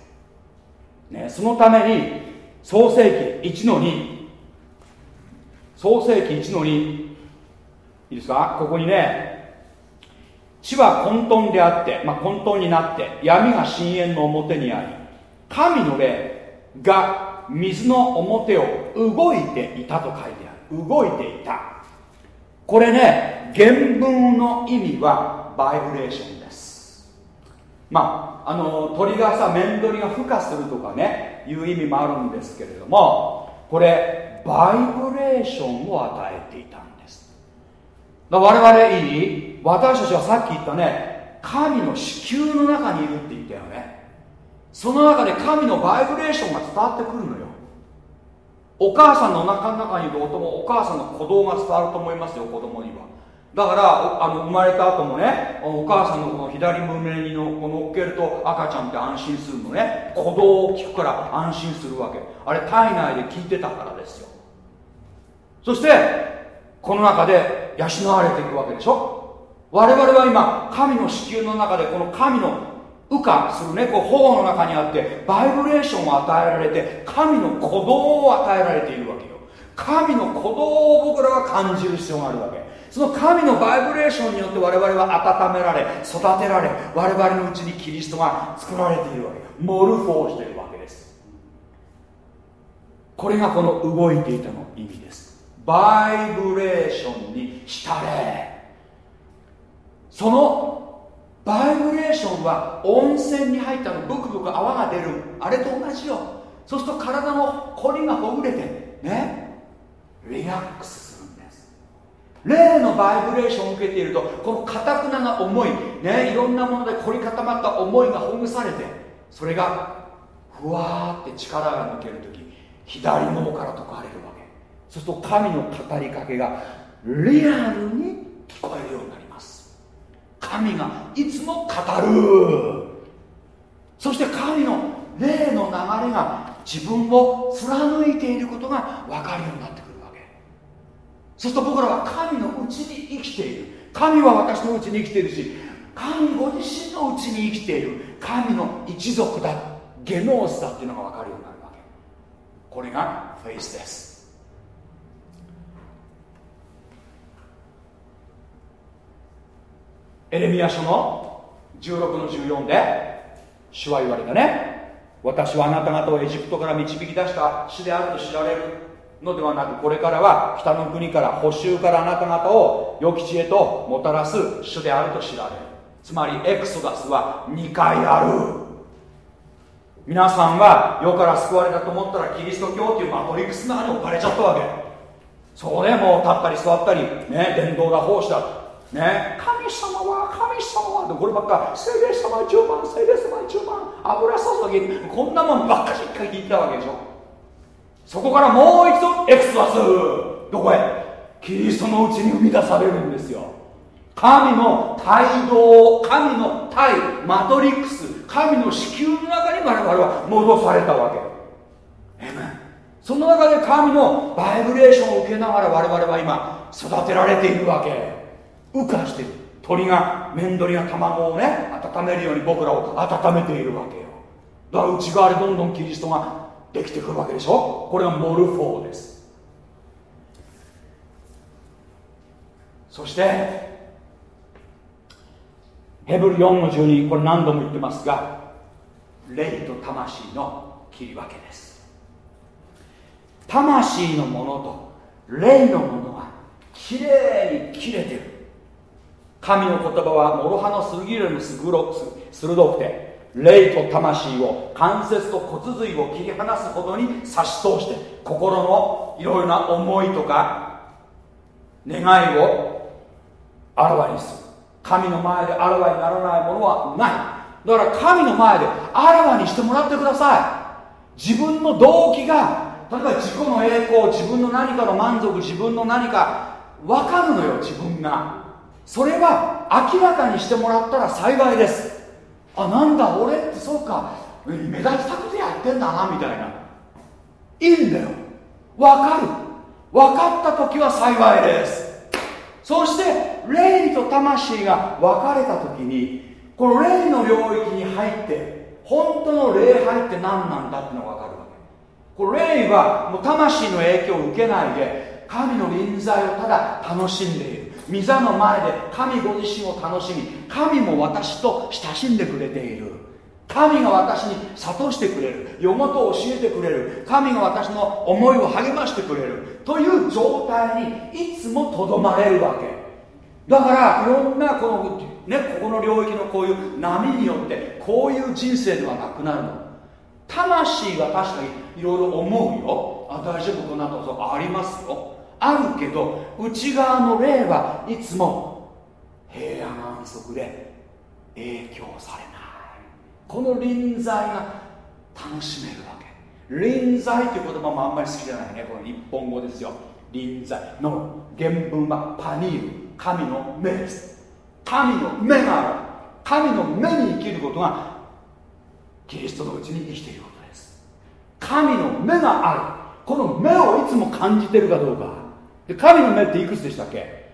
ね、そのために創世紀1の2創世紀1の2いいですか？ここにね地は混沌であって、まあ、混沌になって闇が深淵の表にあり神の霊が水の表を動いていたと書いてある。動いていた。これね原文の意味はバイブレーションまああの鳥がさ面取りが孵化するとかねいう意味もあるんですけれどもこれバイブレーションを与えていたんです。だ我々いい？私たちはさっき言ったね神の子宮の中にいるって言ったよね。その中で神のバイブレーションが伝わってくるのよ。お母さんのお腹の中にいる音もお母さんの鼓動が伝わると思いますよ子供には。だからあの生まれた後もねお母さんのこの左胸にのこ乗っけると赤ちゃんって安心するのね。鼓動を聞くから安心するわけ。あれ体内で聞いてたからですよ。そしてこの中で養われていくわけでしょ。我々は今神の子宮の中でこの神の羽化するねこう保護の中にあってバイブレーションを与えられて神の鼓動を与えられているわけよ。神の鼓動を僕らは感じる必要があるわけ。その神のバイブレーションによって我々は温められ育てられ我々のうちにキリストが作られているわけ。モルフォーしているわけです。これがこの動いていたの意味です。バイブレーションに浸れ。そのバイブレーションは温泉に入ったのブクブク泡が出る。あれと同じよ。そうすると体の凝りがほぐれてね。リラックスする。んです例のバイブレーションを受けているとこのかたくなな思いねいろんなもので凝り固まった思いがほぐされてそれがふわーって力が抜ける時左ももから解かれるわけ。そうすると神の語りかけがリアルに聞こえるようになります。神がいつも語る。そして神の霊の流れが自分を貫いていることが分かるようになってそうすると僕らは神のうちに生きている。神は私のうちに生きているし神ご自身のうちに生きている。神の一族だゲノースだっていうのが分かるようになるわけ。これがフェイスです。エレミア書の16の14で主は言われたね。私はあなた方をエジプトから導き出した主であると知られる。のではなくこれからは北の国から補修からあなた方を良き地へともたらす主であると知られる。つまりエクソダスは2回ある。皆さんは世から救われたと思ったらキリスト教っていうマトリックスの中に置かれちゃったわけ。そこでもう立ったり座ったりね伝道が奉仕だ。ね、神様は神様はこればっか聖霊様10万聖霊様10万油注ぎこんなもんばっかしっかり聞いたわけでしょ。そこからもう一度エクスワスどこへ？キリストのうちに生み出されるんですよ。神の帯同神の体マトリックス神の子宮の中に我々は戻されたわけ。その中で神のバイブレーションを受けながら我々は今育てられているわけ。羽化してる。鳥が面取りが卵をね温めるように僕らを温めているわけよ。だから内側でどんどんキリストができてくるわけでしょ？これがモルフォーです。そしてヘブル4の12これ何度も言ってますが霊と魂の切り分けです。魂のものと霊のものはきれいに切れてる。神の言葉は諸刃の剣よりも鋭くて霊と魂を関節と骨髄を切り離すほどに差し通して心のいろいろな思いとか願いをあらわにする。神の前であらわにならないものはない。だから神の前であらわにしてもらってください。自分の動機が例えば自己の栄光自分の何かの満足自分の何か分かるのよ自分が。それは明らかにしてもらったら幸いです。あなんだ俺？ってそうか。目立ちたくてやってんだなみたいな。いいんだよ。分かる。分かった時は幸いです。そして霊と魂が分かれた時にこの霊の領域に入って本当の礼拝って何なんだってのが分かるわけ。これ霊はもう魂の影響を受けないで神の臨在をただ楽しんでいる。御座の前で神ご自身を楽しみ神も私と親しんでくれている。神が私に諭してくれる。世ごとを教えてくれる。神が私の思いを励ましてくれる。という状態にいつもとどまれるわけ。だからいろんなこのねここの領域のこういう波によってこういう人生ではなくなるの。魂は確かにいろいろ思うよ。あ大丈夫こんなことありますよ。あるけど内側の霊はいつも平安安息で影響されない。この臨在が楽しめるわけ。臨在という言葉もあんまり好きじゃないね。この日本語ですよ。臨在。の原文はパニール。神の目です。神の目がある。神の目に生きることがキリストのうちに生きていることです。神の目がある。この目をいつも感じてるかどうか。で神の目っていくつでしたっけ？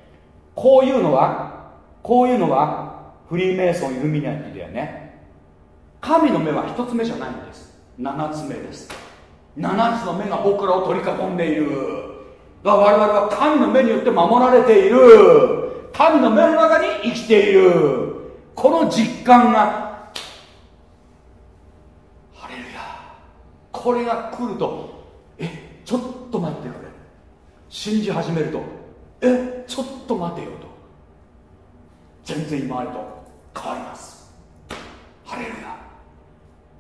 こういうのはこういうのはフリーメイソンイルミナティだよね。神の目は一つ目じゃないんです。七つ目です。七つの目が僕らを取り囲んでいる。だから我々は神の目によって守られている。神の目の中に生きている。この実感がハレルヤこれが来るとえちょっと待ってくれ信じ始めるとえちょっと待てよと。全然今までと変わります。ハレルヤ。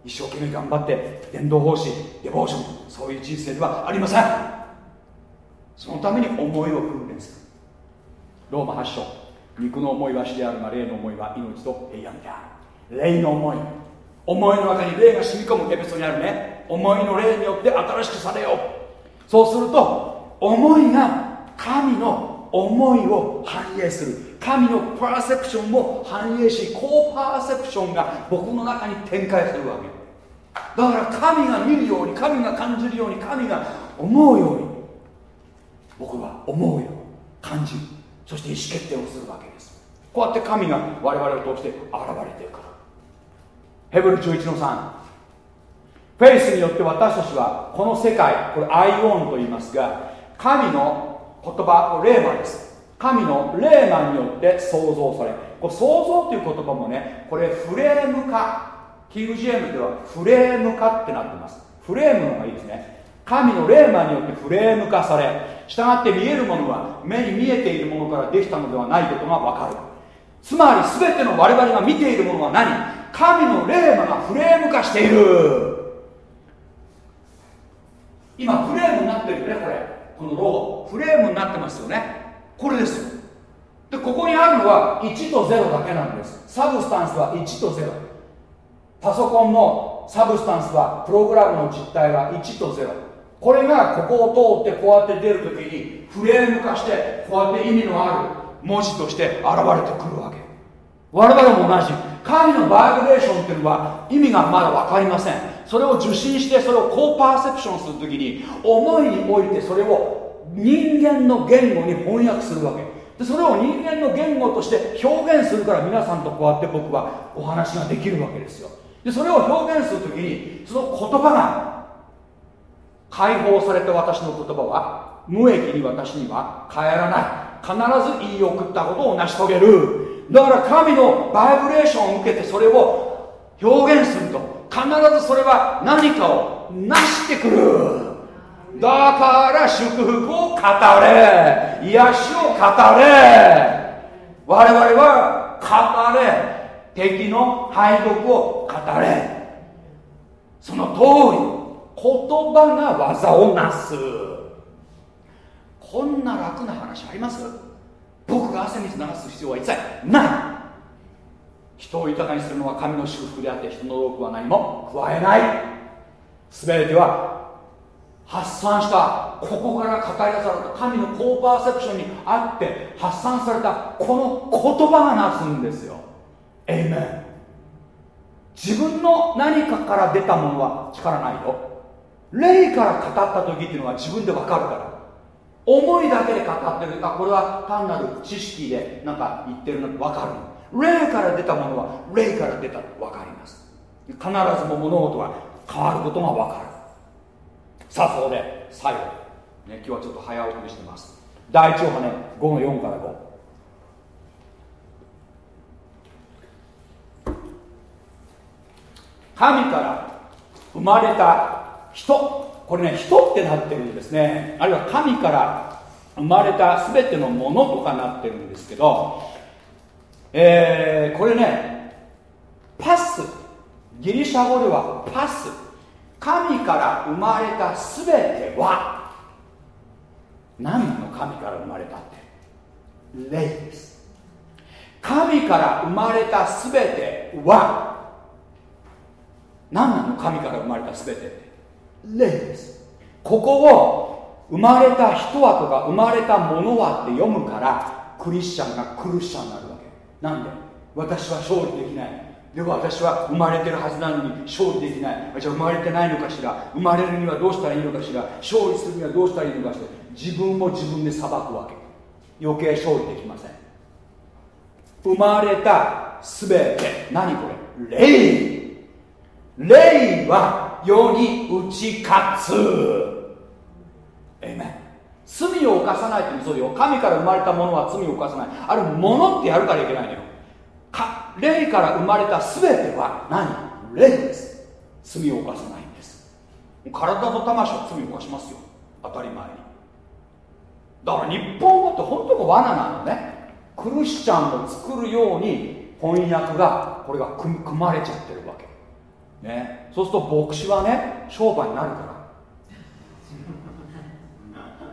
一生懸命頑張って伝道奉仕デボーションそういう人生ではありません。そのために思いを訓練する。ローマ8章。肉の思いは死であるが霊の思いは命と平安である。霊の思い。思いの中に霊が染み込むエペソにあるね。思いの霊によって新しくされよう。そうすると思いが神の思いを反映する。神のパーセプションも反映し高パーセプションが僕の中に展開するわけだから神が見るように神が感じるように神が思うように僕は思うように感じる。そして意思決定をするわけです。こうやって神が我々を通して現れているから。ヘブル11の3フェイスによって私たちはこの世界これアイオンと言いますが神の言葉レーマです。神のレーマによって創造されこれ創造という言葉もねこれフレーム化キング・ジェームではフレーム化ってなってます。フレームの方がいいですね。神のレーマによってフレーム化され従って見えるものは目に見えているものからできたのではないことが分かる。つまり全ての我々が見ているものは何？神のレーマがフレーム化している。今フレームになってるよねこれ。このロゴフレームになってますよね。これですよ。でここにあるのは1と0だけなんです。サブスタンスは1と0パソコンのサブスタンスはプログラムの実態は1と0これがここを通ってこうやって出るときにフレーム化してこうやって意味のある文字として現れてくるわけ。我々も同じ。神のバイブレーションっていうのは意味がまだ分かりません。それを受信してそれをこうパーセプションするときに思いにおいてそれを人間の言語に翻訳するわけ。でそれを人間の言語として表現するから皆さんとこうやって僕はお話ができるわけですよ。でそれを表現するときにその言葉が解放された私の言葉は無益に私には帰らない。必ず言い送ったことを成し遂げる。だから神のバイブレーションを受けてそれを表現すると。必ずそれは何かを成してくる。だから祝福を語れ。癒しを語れ。我々は語れ。敵の敗北を語れ。その通り。言葉が技をなす。こんな楽な話あります？僕が汗水流す必要は一切ない。人を豊かにするのは神の祝福であって人の労苦は何も加えない。全ては発散したここから語り出された神の高パーセプションにあって発散されたこの言葉がなすんですよ。エイメン自分の何かから出たものは力ないよ。霊から語った時っていうのは自分で分かるから。思いだけで語ってる。あこれは単なる知識でなんか言ってるのって分かる。霊から出たものは霊から出たと分かります。必ずも物事は変わることが分かる。さあそこで最後、ね、今日はちょっと早送りしてます。第一はね5の4から5神から生まれた人。これね人ってなってるんですね。あるいは神から生まれた全てのものとかなってるんですけどえー、これねパス。ギリシャ語ではパス。神から生まれた全ては何の神から生まれたって？霊です。神から生まれた全ては何なの神から生まれた全てって？霊です。ここを生まれた人はとか生まれたものはって読むからクリスチャンがクリスチャンになる。なんで？私は勝利できない。でも私は生まれてるはずなのに勝利できない。じゃあ生まれてないのかしら？生まれるにはどうしたらいいのかしら？勝利するにはどうしたらいいのかしら自分も自分で裁くわけ。余計勝利できません。生まれた全て。何これ？霊。霊は世に打ち勝つ。えめ罪を犯さないってもそうよ。神から生まれたものは罪を犯さない。あるものってやるからいけないのよ。か霊から生まれた全ては何？霊です。罪を犯さないんです。体と魂は罪を犯しますよ。当たり前に。だから日本語って本当に罠なのね。クリスチャンを作るように翻訳がこれが組まれちゃってるわけ。ね、そうすると牧師はね商売になるから。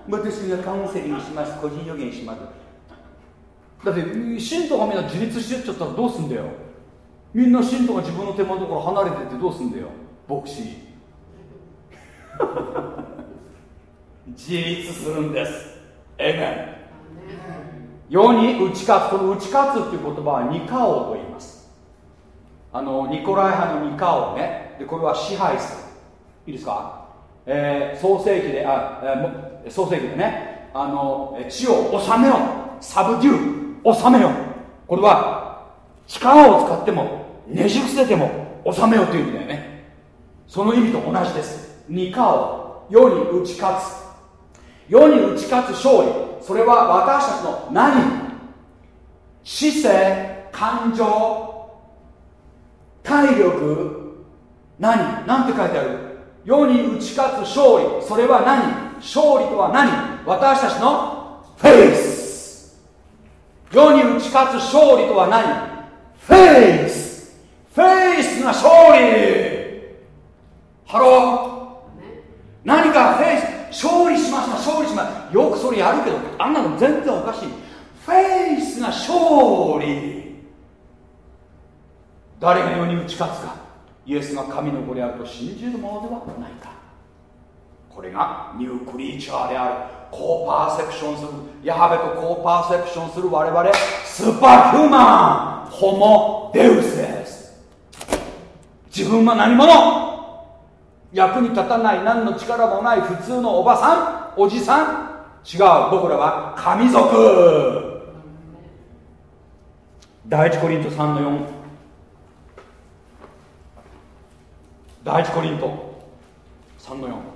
私がカウンセリングします。個人予言します。だって信徒がみんな自立してっちゃったらどうすんだよ。みんな信徒が自分の手間のところ離れてってどうすんだよ。牧師。自立するんです。エメン世に打ち勝つこの打ち勝つっていう言葉はニカオと言います。あのニコライ派のニカをね。でこれは支配する。いいですか、えー、創世記であ、えー、創世記でね。あの地を治めよ。サブデュー治めよ。これは力を使ってもねじ伏せても治めよという意味だよね。その意味と同じです。ニカを世に打ち勝つ。世に打ち勝つ勝利。それは私たちの何？知性感情体力。何？何て書いてある？世に打ち勝つ勝利。それは何？勝利とは何？私たちのフェイス。世に打ち勝つ勝利とは何？ faith。faith が勝利。 hello。何か faith 勝利しました勝利しました。よくそれやるけどあんなの全然おかしい。フェイスが勝利。誰が世に打ち勝つか。イエスが神の子であると信じるものではないかこれが new creature である。コーパーセプションする。ヤハベとコーパーセプションする。我々スーパーヒューマン。ホモデウスです。自分は何者？役に立たない。何の力もない。普通のおばさん？おじさん？違う。僕らは神族。第一コリント3の4第一コリント3の4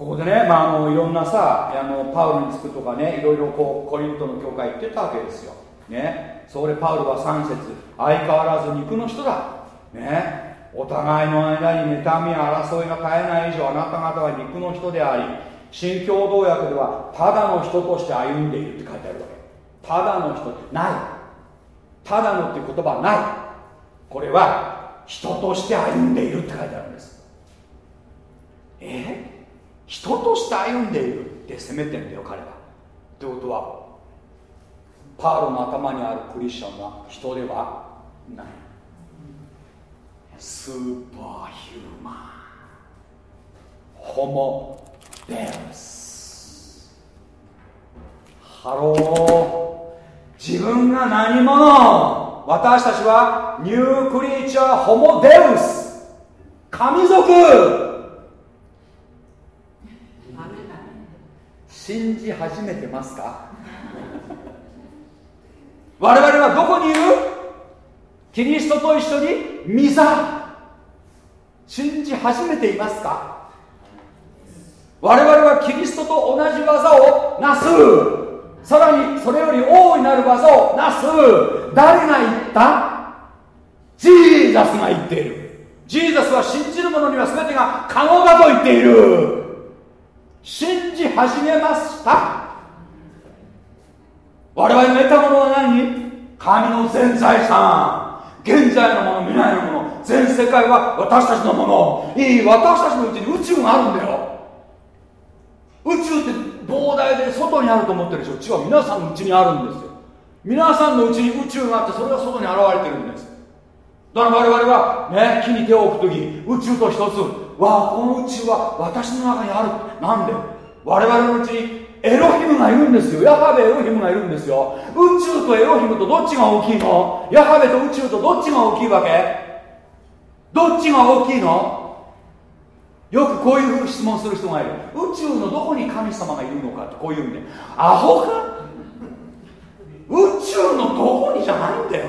ここでね、まあ、あのいろんなさあのパウルにつくとかねいろいろこうコリントの教会行ってたわけですよ、ね、そこでパウルは3節相変わらず肉の人だ、ね、お互いの間に妬みや争いが絶えない以上あなた方は肉の人であり新共同訳ではただの人として歩んでいるって書いてあるわけ。ただの人ない。ただのっていう言葉はない。これは人として歩んでいるって書いてあるんです。え？人として歩んでいるって責めてんだよ彼は。ってことはパールの頭にあるクリスチャンは人ではない。スーパーヒューマンホモデウスハロー自分が何者？私たちはニュークリーチャーホモデウス神族。信じ始めてますか？我々はどこにいる？キリストと一緒にミザ。信じ始めていますか？我々はキリストと同じ技をなす。さらにそれより大いなる技をなす。誰が言った？ジーザスが言っている。ジーザスは信じる者には全てが可能だと言っている。信じ始めました。我々が得たものは何？神の全財産。現在のもの未来のもの全世界は私たちのもの。いい私たちのうちに宇宙があるんだよ。宇宙って膨大で外にあると思ってるでしょ。違う皆さんのうちにあるんですよ。皆さんのうちに宇宙があってそれが外に現れてるんです。だから我々はね木に手を置く時宇宙と一つわあこの宇宙は私の中にある。なんで？我々のうちにエロヒムがいるんですよ。ヤハベエロヒムがいるんですよ。宇宙とエロヒムとどっちが大きいの？ヤハベと宇宙とどっちが大きいわけ？どっちが大きいの？よくこういうふうに質問する人がいる。宇宙のどこに神様がいるのかってこういうんで。アホか？宇宙のどこにじゃないんだよ。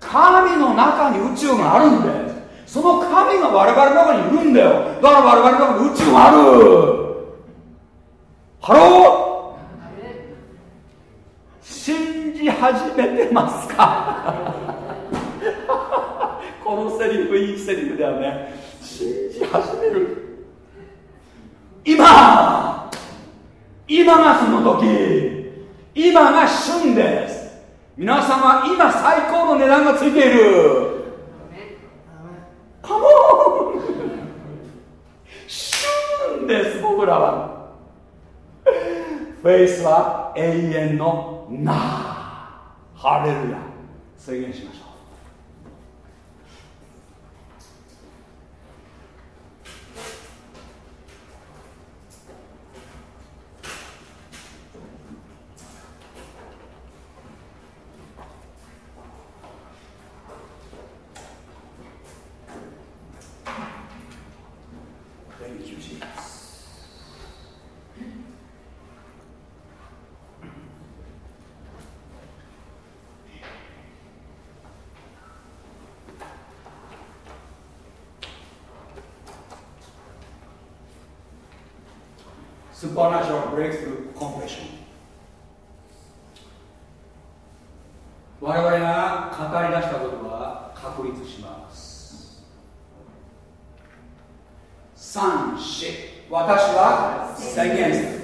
神の中に宇宙があるんだよ。その神が我々の中にいるんだよ。だから我々の中に宇宙がある。 hello。信じ始めてますか？このセリフいいセリフだよね。信じ始める。今今がその時。今が旬です。皆様今最高の値段がついている。カモン旬です僕らは。フェイスは永遠のなハレルヤ。宣言しましょう。Breakthrough 我々が語り出したことは確立します。三四。私は。宣言する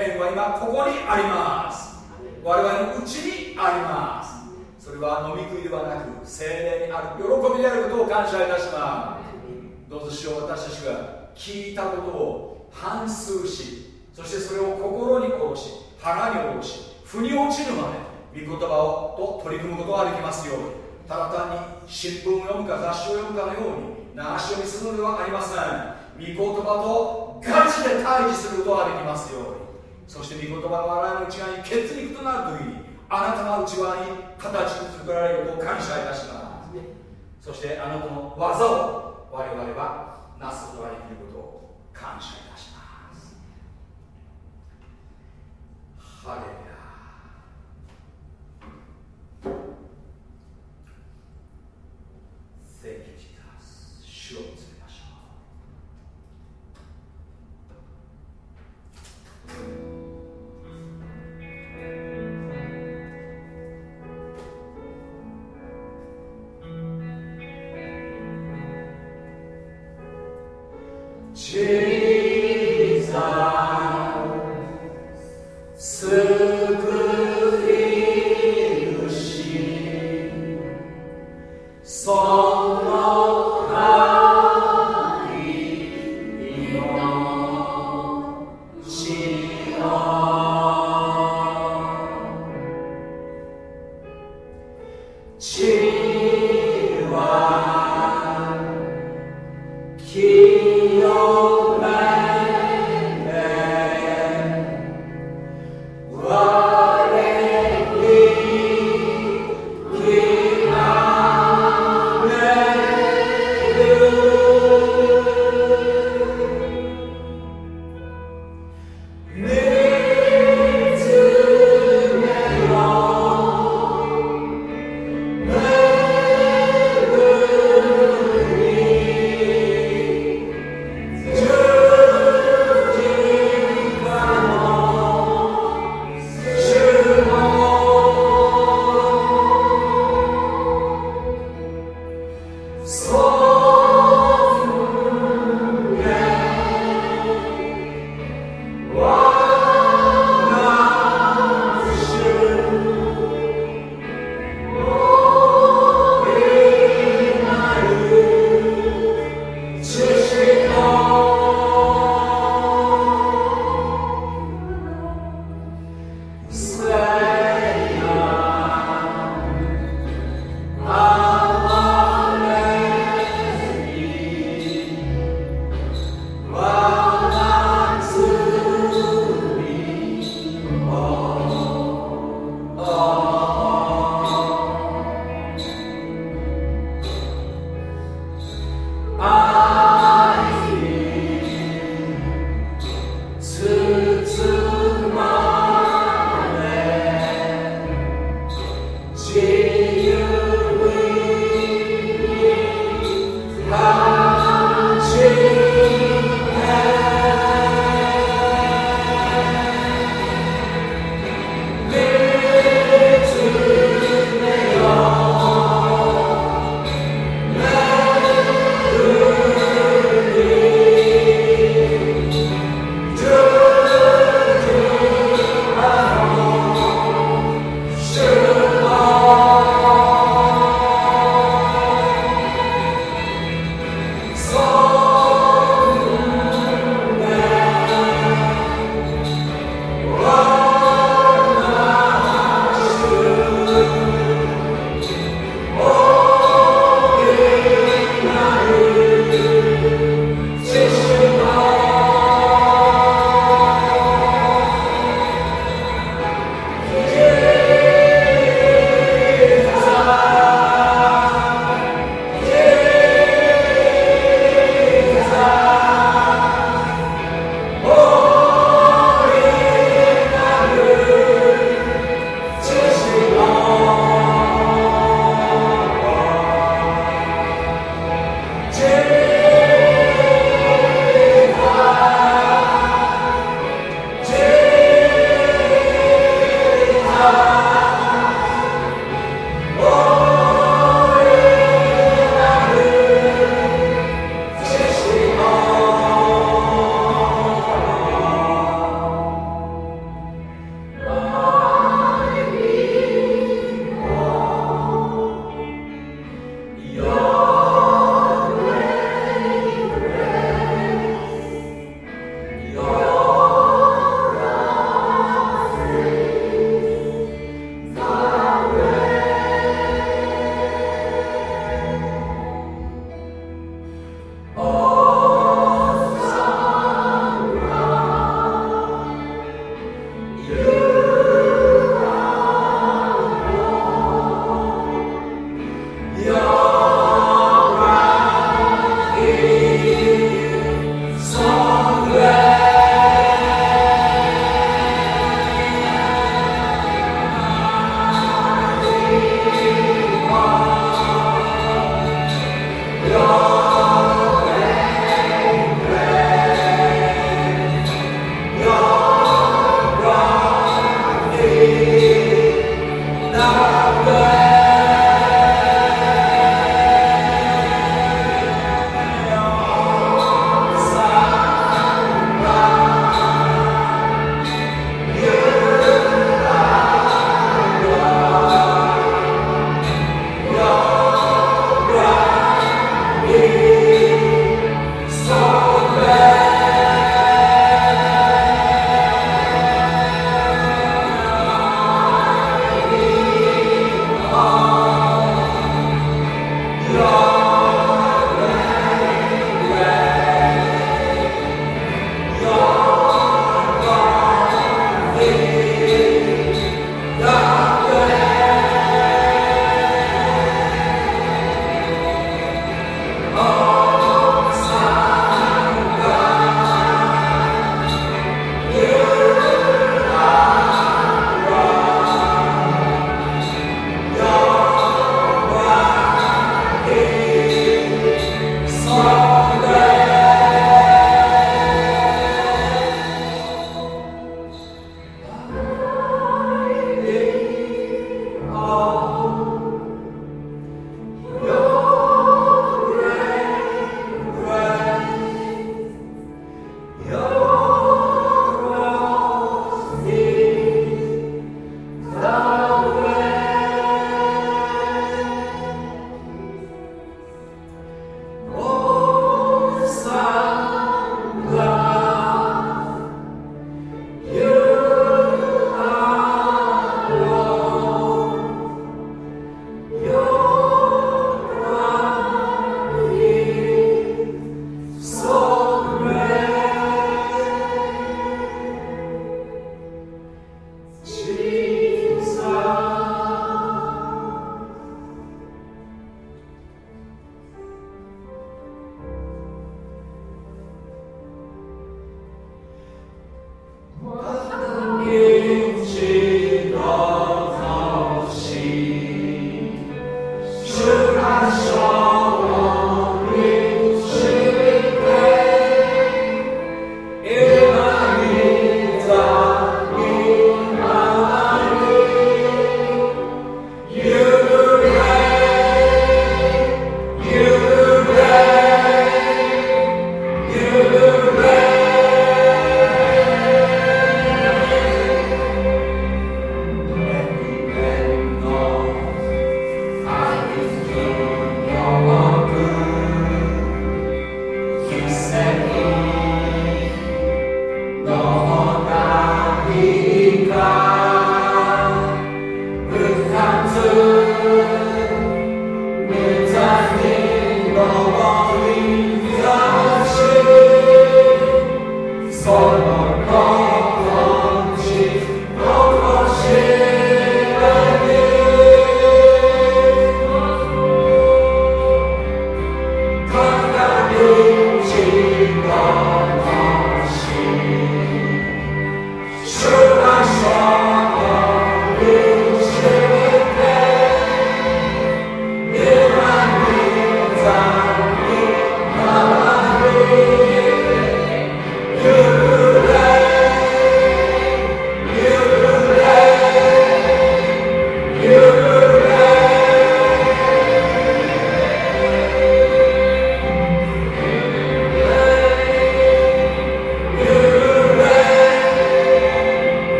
天は今ここにあります。我々のうちにあります。それは飲み食いではなく精霊にある喜びであることを感謝いたします。どうぞしよう私たちが聞いたことを反数しそしてそれを心に殺し腹に下ろし腑に落ちるまで御言葉をと取り組むことができますように。ただ単に新聞を読むか雑誌を読むかのように流し読みするのではありません。御言葉とガチで対峙することができますように。そして御言葉が我々の内側に血肉となる時にあなたが内側に形に作られることを感謝いたします。そしてあなたの技を我々はなすことができることを感謝いたします。ハレル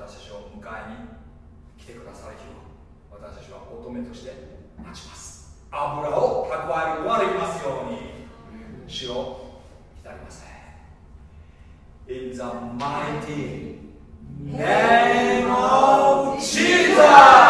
私たちを迎えに来てくださる日を私たちは乙女として待ちます。油を蓄えることができますように。主を浸りません。In the mighty name of Jesus!